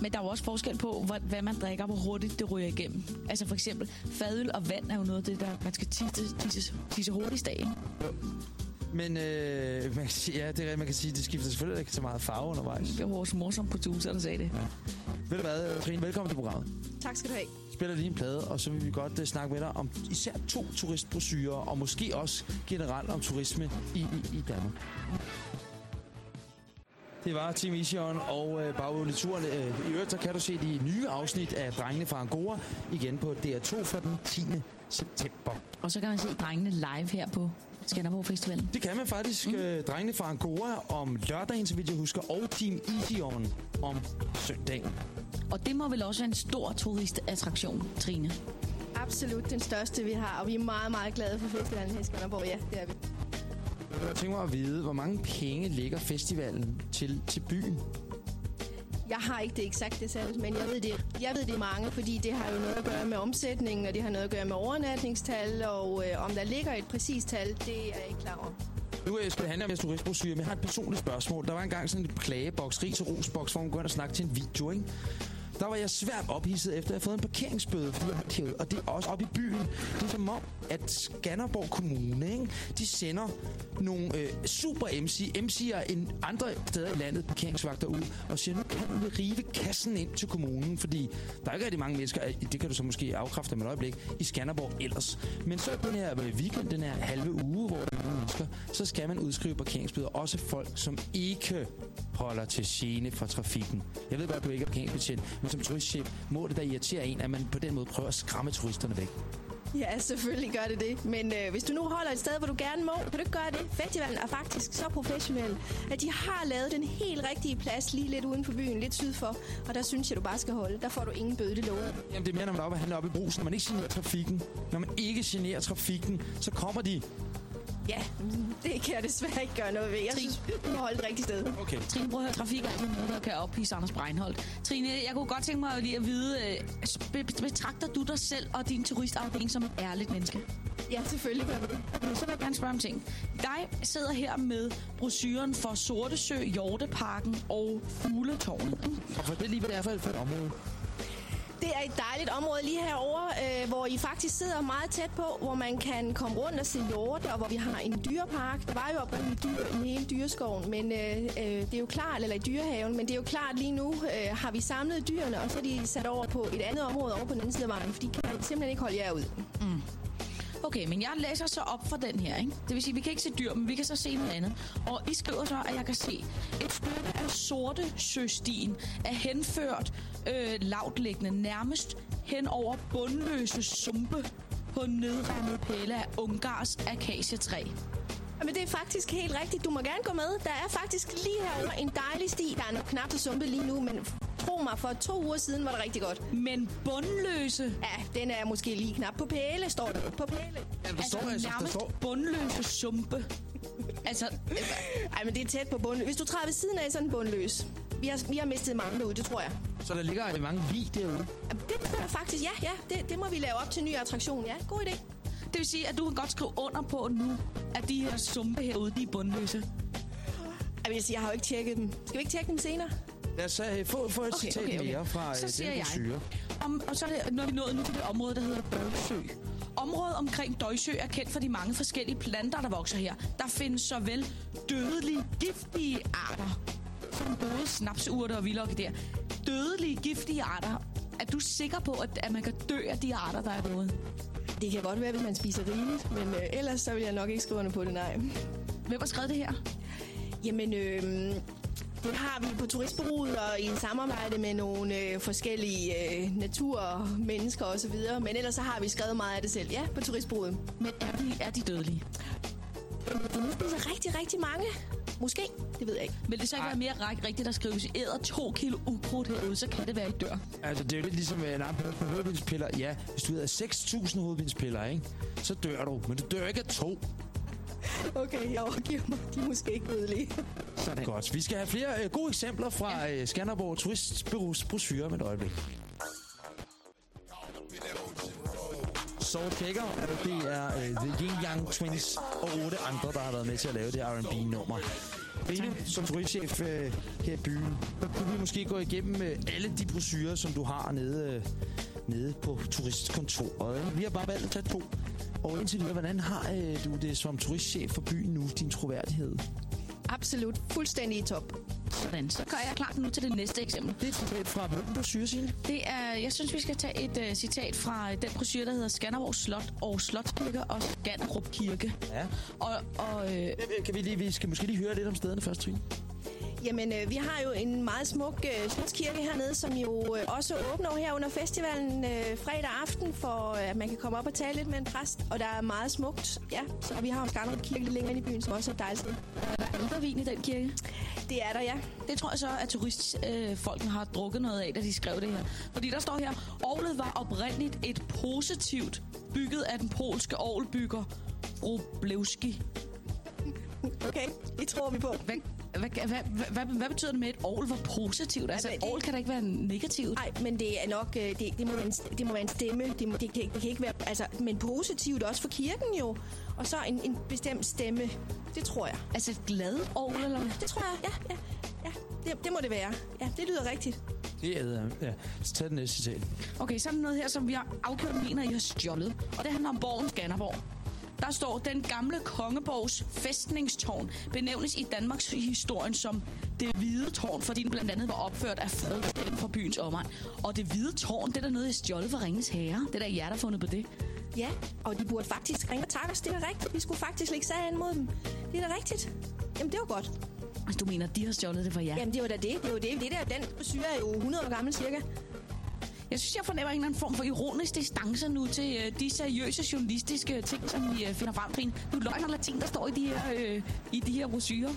Men der er jo også forskel på, hvad, hvad man drikker, hvor hurtigt det ryger igennem. Altså for eksempel, fadøl og vand er jo noget af det, der man skal tisse, tisse, tisse hurtigst af. Men øh, man kan sige, ja, det er, man kan sige, det skifter selvfølgelig ikke så meget farve undervejs. Det var vores morsomme producer, der sagde det. Ved du hvad, Trine, velkommen til programmet. Tak skal du have. spiller lige en plade, og så vil vi godt uh, snakke med dig om især to turistbrosyrer, og måske også generelt om turisme i, i, i Danmark. Det var Team Ision og øh, baguleturen. Øh, I øvrigt, så kan du se de nye afsnit af Drengene fra Angora igen på DR2 fra den 10. september. Og så kan man se drengene live her på Skanderborg Festivalen. Det kan man faktisk. Mm. Øh, Drengene fra Angora om lørdagen, så vidt jeg husker, og Team Ision om søndagen. Og det må vel også være en stor turistattraktion, Trine. Absolut den største, vi har. Og vi er meget, meget glade for festivalen her i Skanderborg. Ja, det er vi. Jeg tænker mig at vide, hvor mange penge lægger festivalen til, til byen? Jeg har ikke det eksakte tal, men jeg ved, det, jeg ved det mange, fordi det har jo noget at gøre med omsætningen, og det har noget at gøre med overnatningstal, og øh, om der ligger et præcist tal, det er jeg ikke klar over. Nu øh, skal det handle om jeres turistbrochure, men jeg har et personligt spørgsmål. Der var engang sådan en klageboks, ris og rosboks, hvor man går ind og snakke til en video, ikke? Der var jeg svært ophidset efter, at jeg havde fået en parkeringsbøde. Og det er også op i byen. Det er som om, at Skanderborg Kommune, ikke? de sender nogle øh, super MC, MC'er end andre steder i landet, parkeringsvagter ud, og siger, nu kan vi rive kassen ind til kommunen, fordi der er ikke rigtig mange mennesker, øh, det kan du så måske afkræfte med et øjeblik, i Skanderborg ellers. Men så den her øh, weekend, den her halve uge, hvor der er mange mennesker, så skal man udskrive parkeringsbøder, også folk, som ikke holder til gene for trafikken. Jeg ved godt, at du ikke er parkeringsbetjent, men som turistchef må det da irritere en, at man på den måde prøver at skræmme turisterne væk. Ja, selvfølgelig gør det det. Men øh, hvis du nu holder et sted, hvor du gerne må, kan du ikke gøre det? Festivalen er faktisk så professionel, at de har lavet den helt rigtige plads lige lidt uden for byen, lidt syd for. Og der synes jeg, du bare skal holde. Der får du ingen bøde, det lover. Jamen det er mere, når man er oppe handler op i brusen. Når man ikke generer trafikken, når man ikke generer trafikken, så kommer de. Ja, det kan jeg desværre ikke gøre noget ved. Jeg synes, du må holde det rigtige sted. Okay. Trine, prøv at høre, trafik er altid noget, der kan ophisse Anders Breinholt. Trine, jeg kunne godt tænke mig lige at vide, øh, be- betragter du dig selv og din turistafdeling som et ærligt menneske? Ja, selvfølgelig gør det. Så vil jeg gerne spørge om ting. Jeg sidder her med brochuren for Sortesø, Hjorteparken og Fugletårnet. Og fortæl lige, hvad det er for et, for et område. Det er et dejligt område lige herover, øh, hvor I faktisk sidder meget tæt på, hvor man kan komme rundt og se hjorte, og hvor vi har en dyrepark. Der var jo oprindeligt dyr i hele dyreskoven, men øh, øh, det er jo klart, eller i dyrehaven, men det er jo klart lige nu øh, har vi samlet dyrene, og så er de sat over på et andet område over på den anden side af vejen, for de kan simpelthen ikke holde jer ud. Mm. Okay, men jeg læser så op for den her, ikke? Det vil sige, vi kan ikke se dyr, men vi kan så se noget andet. Og I skriver så, at jeg kan se et stykke af sorte søstien er henført øh, lavtliggende nærmest hen over bundløse sumpe på nedrammet pæle af Ungars akacietræ. Men det er faktisk helt rigtigt. Du må gerne gå med. Der er faktisk lige herovre en dejlig sti. Der er nok knap så sumpe lige nu, men tro mig, for to uger siden var det rigtig godt. Men bundløse, Ja, den er måske lige knap på pæle, står der. På pæle. Ja, der altså står, altså, der nærmest står, bundløse sumpe. Altså, Ej, men det er tæt på bunden. Hvis du træder ved siden af, så er den bundløs. Vi har, vi har mistet mange derude, det tror jeg. så der ligger mange lig derude. Jamen, Det tror jeg faktisk, ja, ja. Det, det må vi lave op til en ny attraktion. Ja, god idé. Det vil sige, at du kan godt skrive under på nu, at de her sumpe herude, de er bundløse. Jeg vil sige, jeg har jo ikke tjekket dem. Skal vi ikke tjekke dem senere? Lad os uh, få, få et Okay, citat okay, okay. mere fra Så øh, siger den jeg. Om, og så er det, når vi nået nu til det område, der hedder Døjsø. Området omkring Døjsø er kendt for de mange forskellige planter, der vokser her. Der findes såvel dødelige, giftige arter, som både snapsurter og vilde orkideer. Dødelige, giftige arter. Er du sikker på, at, at man kan dø af de arter, der er derude? Det kan godt være, hvis man spiser rigeligt, men øh, ellers så vil jeg nok ikke skrive under på det, nej. Hvem har skrevet det her? Jamen, øh, det har vi på turistbureauet og i en samarbejde med nogle øh, forskellige øh, naturmennesker osv. Men ellers så har vi skrevet meget af det selv, ja, på turistbureauet. Men er de, er de dødelige? Det spiser rigtig, rigtig mange. Måske, det ved jeg ikke. Vil det så ikke være mere ræk- rigtigt at skrive, hvis I æder to kilo ukrudt herude, så kan det være, I dør? Altså, det er jo lidt ligesom øh, nej, på. Ja, hvis du æder 6.000 hovedbindspiller, ikke? så dør du. Men du dør ikke af to. Okay, jeg overgiver mig. De er måske ikke dødelige. Sådan. Godt. Vi skal have flere øh, gode eksempler fra øh, Skanderborg Turistbureaus brochure med et øjeblik. Soul altså det er øh, The Yin Yang Twins og otte andre, der har været med til at lave det R&B-nummer. Rine, som turistchef øh, her i byen, så kunne vi måske gå igennem øh, alle de brochurer, som du har nede, øh, nede på turistkontoret. Ikke? Vi har bare valgt at tage to. Og indtil videre, hvordan har øh, du det som turistchef for byen nu, din troværdighed? Absolut. Fuldstændig i top. Sådan, så gør jeg klar nu til det næste eksempel. Det er et citat fra hvilken brochure, Signe? Det er, jeg synes, vi skal tage et uh, citat fra den brochure, der hedder Skanderborg Slot og Slotskirke og Skanderup Kirke. Ja. Og, og øh, Kan vi, lige, vi skal måske lige høre lidt om stederne først, Trine. Jamen, øh, vi har jo en meget smuk øh, slotskirke hernede, som jo øh, også åbner her under festivalen øh, fredag aften, for øh, at man kan komme op og tale lidt med en præst. Og der er meget smukt, ja. Så vi har Skarnerup Kirke lidt længere ind i byen, som også er dejligt. er der aldervin i den kirke? Det er der, ja. Det tror jeg så, at turistfolkene har drukket noget af, da de skrev det her. Fordi der står her, Orlet var oprindeligt et positivt bygget af den polske orgelbygger Roblewski. Okay, det tror vi på. Hvad, hvad, hvad, hvad, hvad, hvad betyder det med, at ovl var positivt? Altså, et det- ovl kan da ikke være negativt. Nej, men det er nok, øh, det, det, må være en, det må være en stemme. Det, må, det, det, det kan ikke være, altså, men positivt også for kirken jo. Og så en, en bestemt stemme. Det tror jeg. Altså et glad ovl, eller hvad? Det tror jeg, ja. ja, ja det, det må det være. Ja, det lyder rigtigt. Det er, ja. Så tag den næste citat. Okay, så er der noget her, som vi har afgjort mener, I har stjålet. Og det handler om borgen Skanderborg. Der står, den gamle kongeborgs fæstningstårn benævnes i Danmarks historien som det hvide tårn, fordi den blandt andet var opført af fredstænden fra byens omegn. Og det hvide tårn, det er der noget, I stjålet fra Ringens Herre. Det er der jer, der fundet på det. Ja, og de burde faktisk ringe og takke os. Det er rigtigt. Vi skulle faktisk lægge sag an mod dem. Det er da rigtigt. Jamen, det var godt. Altså, du mener, de har stjålet det fra jer? Jamen, det var da det. Det var det. Det der, den syre er jo 100 år gammel cirka. Jeg synes, jeg fornemmer en eller anden form for ironisk distance nu til øh, de seriøse journalistiske ting, som vi øh, finder frem, til. Nu løgner løgn og latin, der står i de her, øh, i de her brosyrer.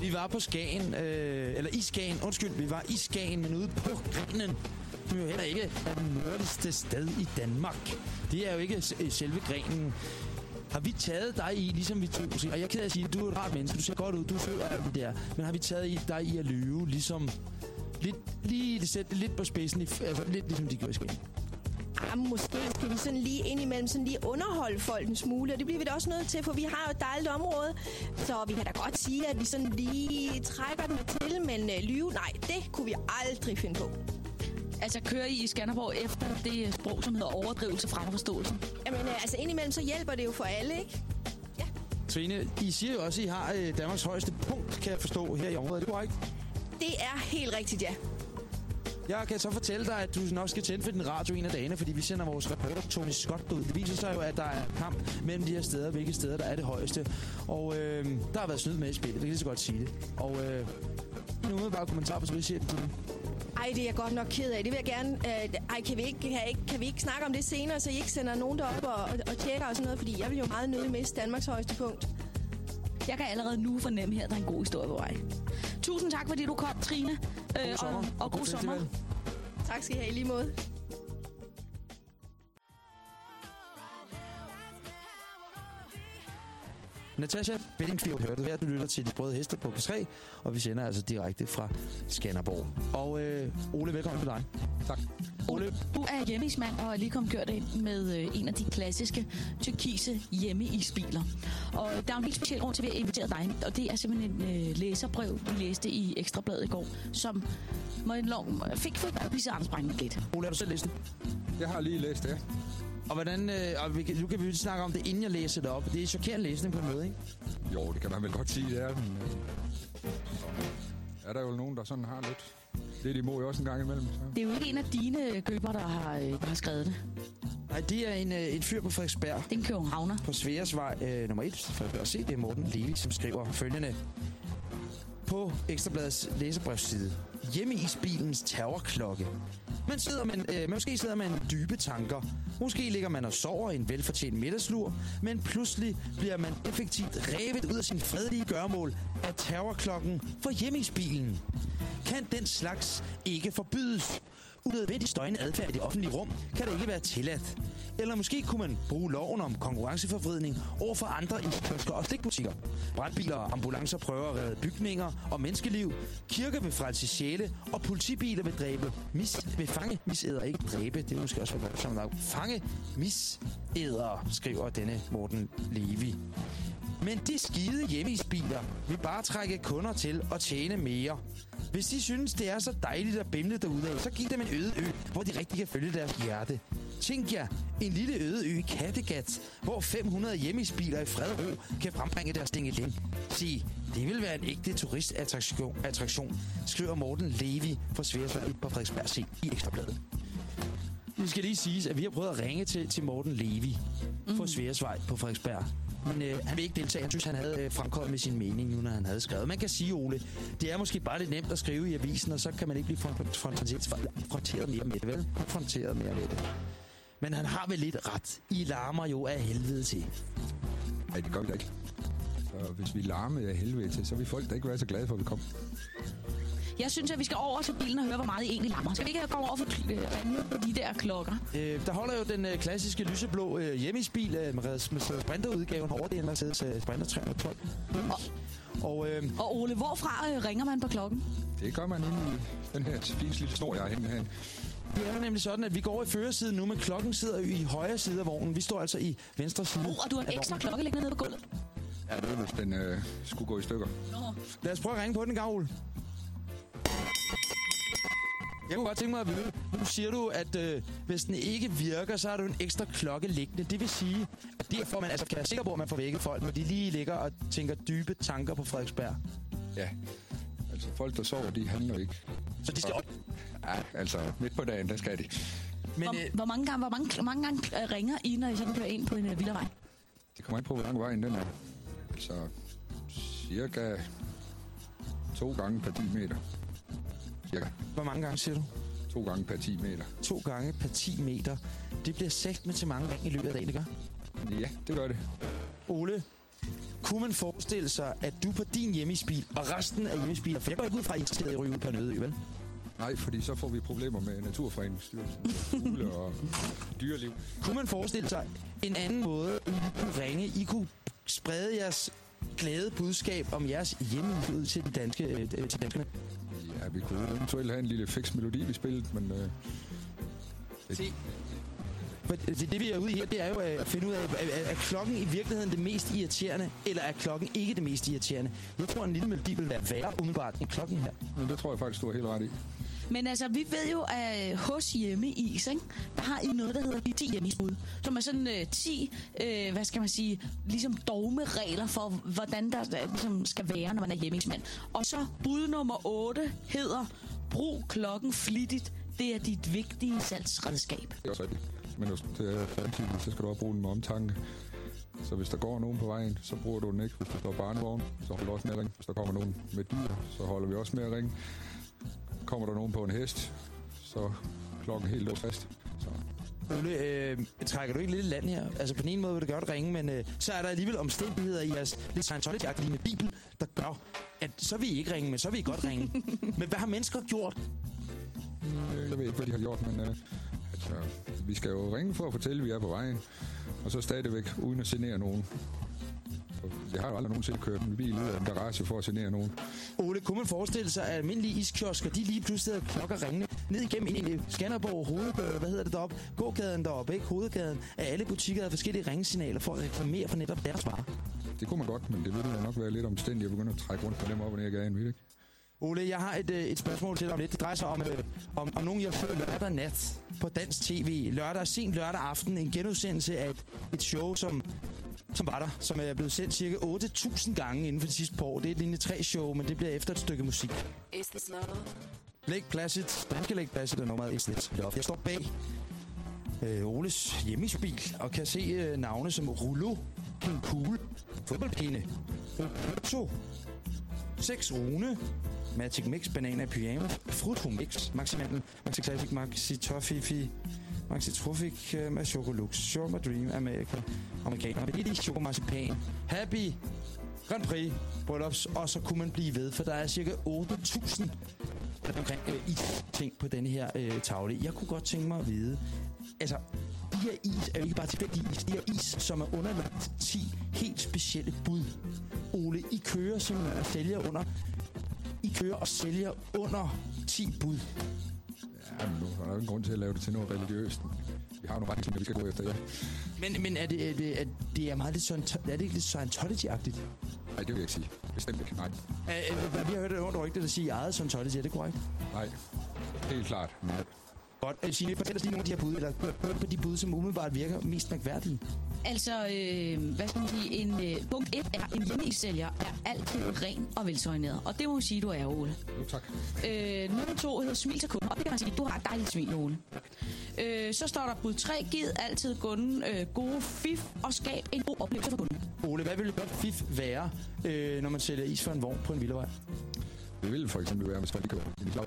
Vi var på Skagen, øh, eller i Skagen, undskyld, vi var i Skagen, men ude på Grenen, som jo heller ikke er det mørkeste sted i Danmark. Det er jo ikke øh, selve grenen. Har vi taget dig i, ligesom vi tog, og jeg er ked af at sige, at du er et rart menneske, du ser godt ud, du føler alt det der, men har vi taget dig i at lyve, ligesom lidt, lige sætte det lidt på spidsen, altså, lidt ligesom de gjorde i Skagen? Ah, måske skal vi sådan lige indimellem sådan lige underholde folk en smule, og det bliver vi da også nødt til, for vi har jo et dejligt område. Så vi kan da godt sige, at vi sådan lige trækker den til, men øh, lyve, nej, det kunne vi aldrig finde på. Altså, kører I i Skanderborg efter det øh, sprog, som hedder overdrivelse fra forståelsen? Jamen, øh, altså indimellem så hjælper det jo for alle, ikke? Trine, I siger jo også, at I har øh, Danmarks højeste punkt, kan jeg forstå, her i området. Er det korrekt? Det er helt rigtigt, ja. Jeg kan så fortælle dig, at du nok skal tænde for din radio en af dagene, fordi vi sender vores reporter Tony Scott ud. Det viser sig jo, at der er kamp mellem de her steder, hvilke steder der er det højeste. Og øh, der har været snyd med i spillet, vi kan lige så godt sige det. Og øh, en umiddelbar kommentar på det. Ej, det er jeg godt nok ked af. Det vil jeg gerne... Øh, ej, kan vi, ikke, kan, ikke, kan vi ikke snakke om det senere, så I ikke sender nogen derop og, og, og tjekker og sådan noget? Fordi jeg vil jo meget nødig miste Danmarks højeste punkt. Jeg kan allerede nu fornemme her, at der er en god historie på vej. Tusind tak, fordi du kom, Trine. Øh, God sommer. Og, og god, sommer. festival. Tak skal I have i lige måde. Natasha Bedingfield hørte her. Du lytter til De Brøde Heste på P3, og vi sender altså direkte fra Skanderborg. Og øh, Ole, velkommen til dig. Tak. Ole, Du er hjemmeismand og er lige kommet kørt ind med øh, en af de klassiske tyrkise hjemmeisbiler. Og der er en helt speciel grund til, at vi har inviteret dig. Og det er simpelthen en øh, læserbrev, vi læste i Ekstrabladet i går, som må en long, fik fik Pisse Arnsbrændt lidt. Ole, har du selv læst det? Jeg har lige læst det. Og hvordan, øh, og vi, kan- nu kan vi jo snakke om det, inden jeg læser det op. Det er chokerende læsning på en måde, ikke? Jo, det kan man vel godt sige, det er. Men, øh, er der jo nogen, der sådan har lidt, lidt imod jo også en gang imellem. Så. Det er jo ikke en af dine køber, der har, øh, der har skrevet det. Nej, det er en, øh, en fyr på Frederiksberg. Det er en københavner. på Sveresvej øh, nummer 1, for at se, det er Morten Levi, som skriver følgende. På Ekstrabladets læsebrevsside hjemmeisbilens bilens terrorklokke. Man sidder øh, man, øh, måske sidder man dybe tanker. Måske ligger man og sover i en velfortjent middagslur, men pludselig bliver man effektivt revet ud af sin fredelige gørmål af terrorklokken for hjemmeisbilen. Kan den slags ikke forbydes? Unødvendig støjende adfærd i det offentlige rum kan det ikke være tilladt. Eller måske kunne man bruge loven om konkurrenceforvridning over for andre i kiosker og slikbutikker. Brandbiler og ambulancer prøver at redde bygninger og menneskeliv. Kirker vil frelse sjæle, og politibiler vil dræbe mis, vil fange misæder, ikke dræbe, det er måske også være som nok. Fange misæder, skriver denne Morten Levi. Men de skide hjemmeisbiler vil bare trække kunder til og tjene mere. Hvis de synes, det er så dejligt at bimle derudad, så giv dem en øde ø, hvor de rigtig kan følge deres hjerte. Tænk jer, en lille øde ø i Kattegat, hvor 500 hjemmeisbiler i fred og ro kan frembringe deres dingeling. Sig, det vil være en ægte turistattraktion, attraktion, skriver Morten Levi fra Sversvær på Frederiksberg C i Ekstrabladet. Nu skal lige siges, at vi har prøvet at ringe til, til Morten Levi mm. på Sveresvej på Frederiksberg. Men øh, han vil ikke deltage. Han synes, han havde øh, fremkommet med sin mening nu, når han havde skrevet. Man kan sige, Ole, det er måske bare lidt nemt at skrive i avisen, og så kan man ikke blive konfronteret, mere med det, vel? Konfronteret mere med det. Men han har vel lidt ret. I larmer jo af helvede til. Nej, det gør vi da ikke. Så hvis vi larmede af helvede til, så vil folk da ikke være så glade for, at vi kom. Jeg synes, at vi skal over til bilen og høre, hvor meget I egentlig lammer. Skal vi ikke gå over for øh, de der klokker? Øh, der holder jo den øh, klassiske lyseblå øh, hjemmesbil øh, med Mercedes Sprinter-udgaven over det er en Mercedes øh, Sprinter 312. Og øh, Og Ole, hvorfra øh, ringer man på klokken? Det gør man ind i den her fine lille snor, jeg har herinde. det er jo nemlig sådan, at vi går i førersiden nu, men klokken sidder i højre side af vognen. Vi står altså i venstre side. Oh, og du har en ekstra klokke liggende nede på gulvet. Ja, det er, hvis den øh, skulle gå i stykker. Nå. Lad os prøve at ringe på den, Ole. Jeg kunne godt tænke mig at vide, nu siger du, at øh, hvis den ikke virker, så har du en ekstra klokke liggende. Det vil sige, at derfor man altså kan være sikker på, at man får vækket folk, når de lige ligger og tænker dybe tanker på Frederiksberg. Ja, altså folk, der sover, de handler ikke. Så de skal op. Ja, altså midt på dagen, der skal de. Men Hvor, øh, hvor mange gange, hvor mange, hvor mange gange øh, ringer I, når I sådan kører ind på en uh, villavej? Det kommer ind på, hvor lang vejen den er. Så cirka to gange per 10 meter. Cirka hvor mange gange siger du? to gange per 10 meter. To gange per 10 meter. Det bliver sagt med til mange ring i løbet af dagen, det gør. Ja, det gør det. Ole, kunne man forestille sig, at du på din hjemmesbil og resten af hjemmesbiler, for jeg går ikke ud fra, at I er interesseret i at ryge ud på en øde ø, vel? Nej, fordi så får vi problemer med Naturfredningsstyrelsen, fugle og dyreliv. Kunne man forestille sig en anden måde, I kunne ringe, I kunne sprede jeres glade budskab om jeres hjemme ud til, de danske, øh, til danskerne? Ja, vi kunne eventuelt have en lille fix melodi, vi spillede, men øh, Se. For det, det, vi er ude i her, det er jo at finde ud af, er, er klokken i virkeligheden det mest irriterende, eller er klokken ikke det mest irriterende? Jeg tror, en lille melodi vil være værre umiddelbart end klokken her. men det tror jeg faktisk, du har helt ret i. Men altså, vi ved jo, at øh, hos Hjemmeis, ikke, der har I noget, der hedder de 10 hjemmesbud. Som er sådan øh, 10, øh, hvad skal man sige, ligesom dogmeregler for, hvordan der ligesom skal være, når man er hjemmeismand. Og så bud nummer 8 hedder, brug klokken flittigt. Det er dit vigtige salgsredskab. Det er også rigtigt. Men hvis det er fremtiden, så skal du også bruge den med omtanke. Så hvis der går nogen på vejen, så bruger du den ikke. Hvis der står barnevogn, så holder du også med at ringe. Hvis der kommer nogen med dyr, så holder vi også med at ringe. Kommer der nogen på en hest, så klokken helt låst fast. Så Ole, øh, trækker du ikke lidt land her? Altså på den ene måde vil det godt ringe, men øh, så er der alligevel omstændigheder i jeres lidt scientology med Bibel, der gør, at så vil I ikke ringe, men så vil I godt ringe. men hvad har mennesker gjort? øh, jeg ved ikke, hvad de har gjort, men øh, altså, vi skal jo ringe for at fortælle, at vi er på vejen. Og så stadigvæk uden at genere nogen. Jeg har jo aldrig nogensinde kørt en bil ud af en garage for at genere nogen. Ole, kunne man forestille sig, at almindelige iskiosker, de lige pludselig havde klokker ringende ned igennem ind i Skanderborg, Hovedgade, hvad hedder det deroppe? Gågaden deroppe, ikke? Hovedgaden. At alle butikker havde forskellige ringsignaler for at reklamere for netop deres varer. Det kunne man godt, men det ville nok være lidt omstændigt at begynde at trække rundt på dem op og ned ad gaden, ikke? Ole, jeg har et, øh, et spørgsmål til dig om lidt. Det drejer sig om, øh, om, om nogen, jeg føler lørdag nat på dansk tv. Lørdag, sent lørdag aften, en genudsendelse af et, et show, som, som var der, som er blevet sendt cirka 8.000 gange inden for de sidste par år. Det er et linje 3 show, men det bliver efter et stykke musik. Is this love? Lake Placid, danske Lake Placid er nummeret x Love. Jeg står bag øh, Oles hjemmesbil og kan se øh, navne som Rullo, King Pool, Fodboldpinde, Roberto, 6 Rune, Magic Mix, Banana Pyjama, Fruto Mix, Maxi Mandel, Maxi Classic, Maxi Toffifi, Maxi Trofik, uh, øh, med Chocolux, Shoma Dream, America, Amerikaner, Benedict, Choco Marcipan, Happy, Grand Prix, Bryllups, og så kunne man blive ved, for der er cirka 8.000 omkring øh, is-ting på denne her øh, tavle. Jeg kunne godt tænke mig at vide, altså, de her is er jo ikke bare tilfældige is. De her is, som er underlagt 10 helt specielle bud. Ole, I kører simpelthen og sælger under... I kører og sælger under 10 bud. Ja, men nu er der jo ingen grund til at lave det til noget religiøst. Vi har nogle retningslinjer, vi skal gå efter, ja. Men, men er, det, er, det, er, det er meget lidt sådan, er det ikke lidt Scientology-agtigt? Nej, det vil jeg ikke sige. Bestemt ikke. Nej. Er, er, vi har hørt et rundt rygte, der siger, at I eget Scientology, er det korrekt? Nej. Helt klart. Nej. Godt. Øh, Signe, fortæl os lige nogle af de her bud, eller hør på de bud, som umiddelbart virker mest mærkværdige. Altså, øh, hvad skal man sige, en, øh, punkt 1 er, en hjemmeissælger er altid ren og velsøjneret. Og det må man sige, du er, Ole. Jo, tak. Øh, nummer 2 hedder smil til kunden, og det kan man sige, du har et dejligt smil, Ole. Øh, så står der bud 3, giv altid kunden øh, gode fif og skab en god oplevelse for kunden. Ole, hvad ville godt fif være, øh, når man sælger is for en vogn på en villavej? Det vil for eksempel være, hvis man kan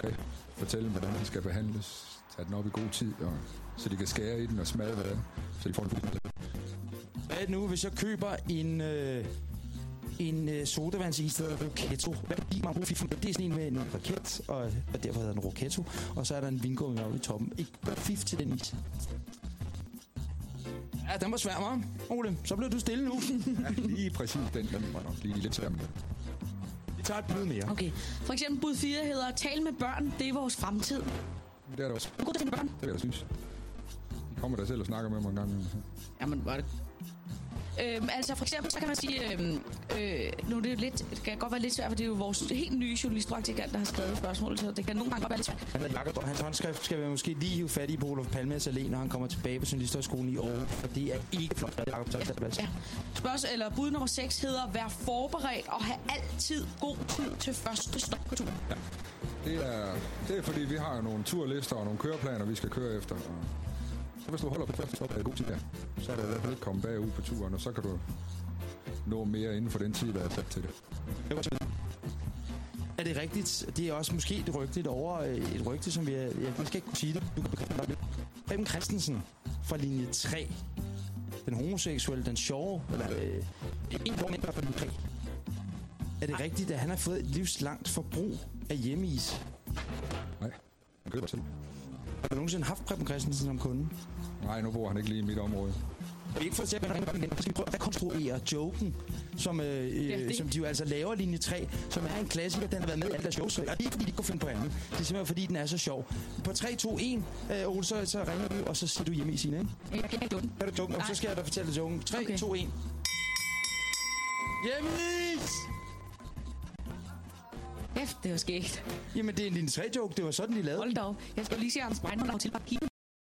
kan fortælle, hvordan de skal behandles, tage den op i god tid, og, så de kan skære i den og smadre den, så de får en. Hvad er nu, hvis jeg køber en, øh, en øh, sodavandsis, der hedder Rochetto. Hvad kan man bruge fif? Det er sådan en med en raket, og, og derfor hedder den Rochetto. Og så er der en vingummi oppe i toppen. Ikke bare fif til den is. Ja, den var svær, hva'? Ole, så bliver du stille nu. Ja, lige præcis den, den var nok lige lidt svær med. Vi tager et bud mere. Okay. For eksempel bud 4 hedder, tal med børn, det er vores fremtid. Det er det også. Du er god til med børn. Det vil jeg synes. De kommer der selv og snakker med mig en gang. Jamen, var det... Øhm, altså for eksempel, så kan man sige, øhm, øh, nu er det lidt, det kan godt være lidt svært, for det er jo vores helt nye journalistpraktikant, der har skrevet spørgsmålet, så det kan nogle gange godt være lidt svært. Han er og hans håndskrift skal vi måske lige hive fat i på Olof Palme og Salé, når han kommer tilbage på Journalisterskolen i år. For det er ikke flot, at Jacob tager plads. Ja. Spørgsmål, eller bud nummer 6 hedder, vær forberedt og have altid god tid til første stop på turen. Det er, det er fordi, vi har nogle turlister og nogle køreplaner, vi skal køre efter. Så hvis du holder på første stop, er det god tid der. Så er det i hvert fald ikke kommet bagud på turen, og så kan du nå mere inden for den tid, der er sat til det. Er det rigtigt? Det er også måske et rygte et over, et rygte, som vi er, ja, måske skal ikke kunne sige det. Du kan bekræfte det. Preben Christensen fra linje 3. Den homoseksuelle, den sjove, eller øh, en hvor for fra linje 3. Er det rigtigt, at han har fået et livslangt forbrug af hjemmeis? Nej, han køber selv. Har du nogensinde haft Preben Christensen som kunde? Nej, nu bor han ikke lige i mit område. Vi ikke få til at ringen igen, så skal vi prøve at rekonstruere joken, som, øh, Ja, øh, det- som de jo altså laver linje 3, som er en klassiker, den har været med i alle deres shows, og det er ikke fordi, de ikke kunne finde på andet. Det er simpelthen fordi, den er så sjov. På 3, 2, 1, øh, Ole, så, så ringer du, og så siger du hjemme i sine, ikke? Jeg kan ikke joken. Er det joken? Og så skal jeg da fortælle dig joken. 3, Okay. 2, 1. Hjemmeis! Kæft, det var skægt. Jamen, det er en linje 3-joke. Det var sådan, de lavede. Hold dog. Jeg skal lige se Anders Breinholt til at kigge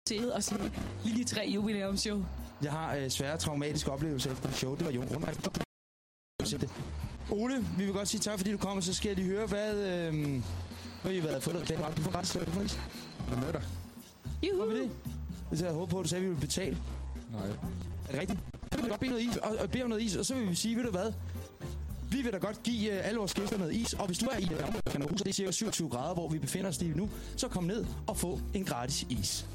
til og sige, linje 3 jubilæumsshow. Jeg har øh, svære traumatiske oplevelser efter det show. Det var jo rundt. det. Ole, vi vil godt sige tak, fordi du kom, og så skal jeg lige høre, hvad... Øh, hvad I har været fundet reklame. Du får ret til pris. Du med dig? Juhu. Hvor er det? Det jeg håber på, at du sagde, at vi ville betale. Nej. Er det rigtigt? Så vil vi godt bede noget is, og, og bede om noget is, og så vil vi sige, ved du hvad? Vi vil da godt give øh, alle vores gæster noget is, og hvis du er i uh, området, det er cirka 27 grader, hvor vi befinder os lige nu, så kom ned og få en gratis is.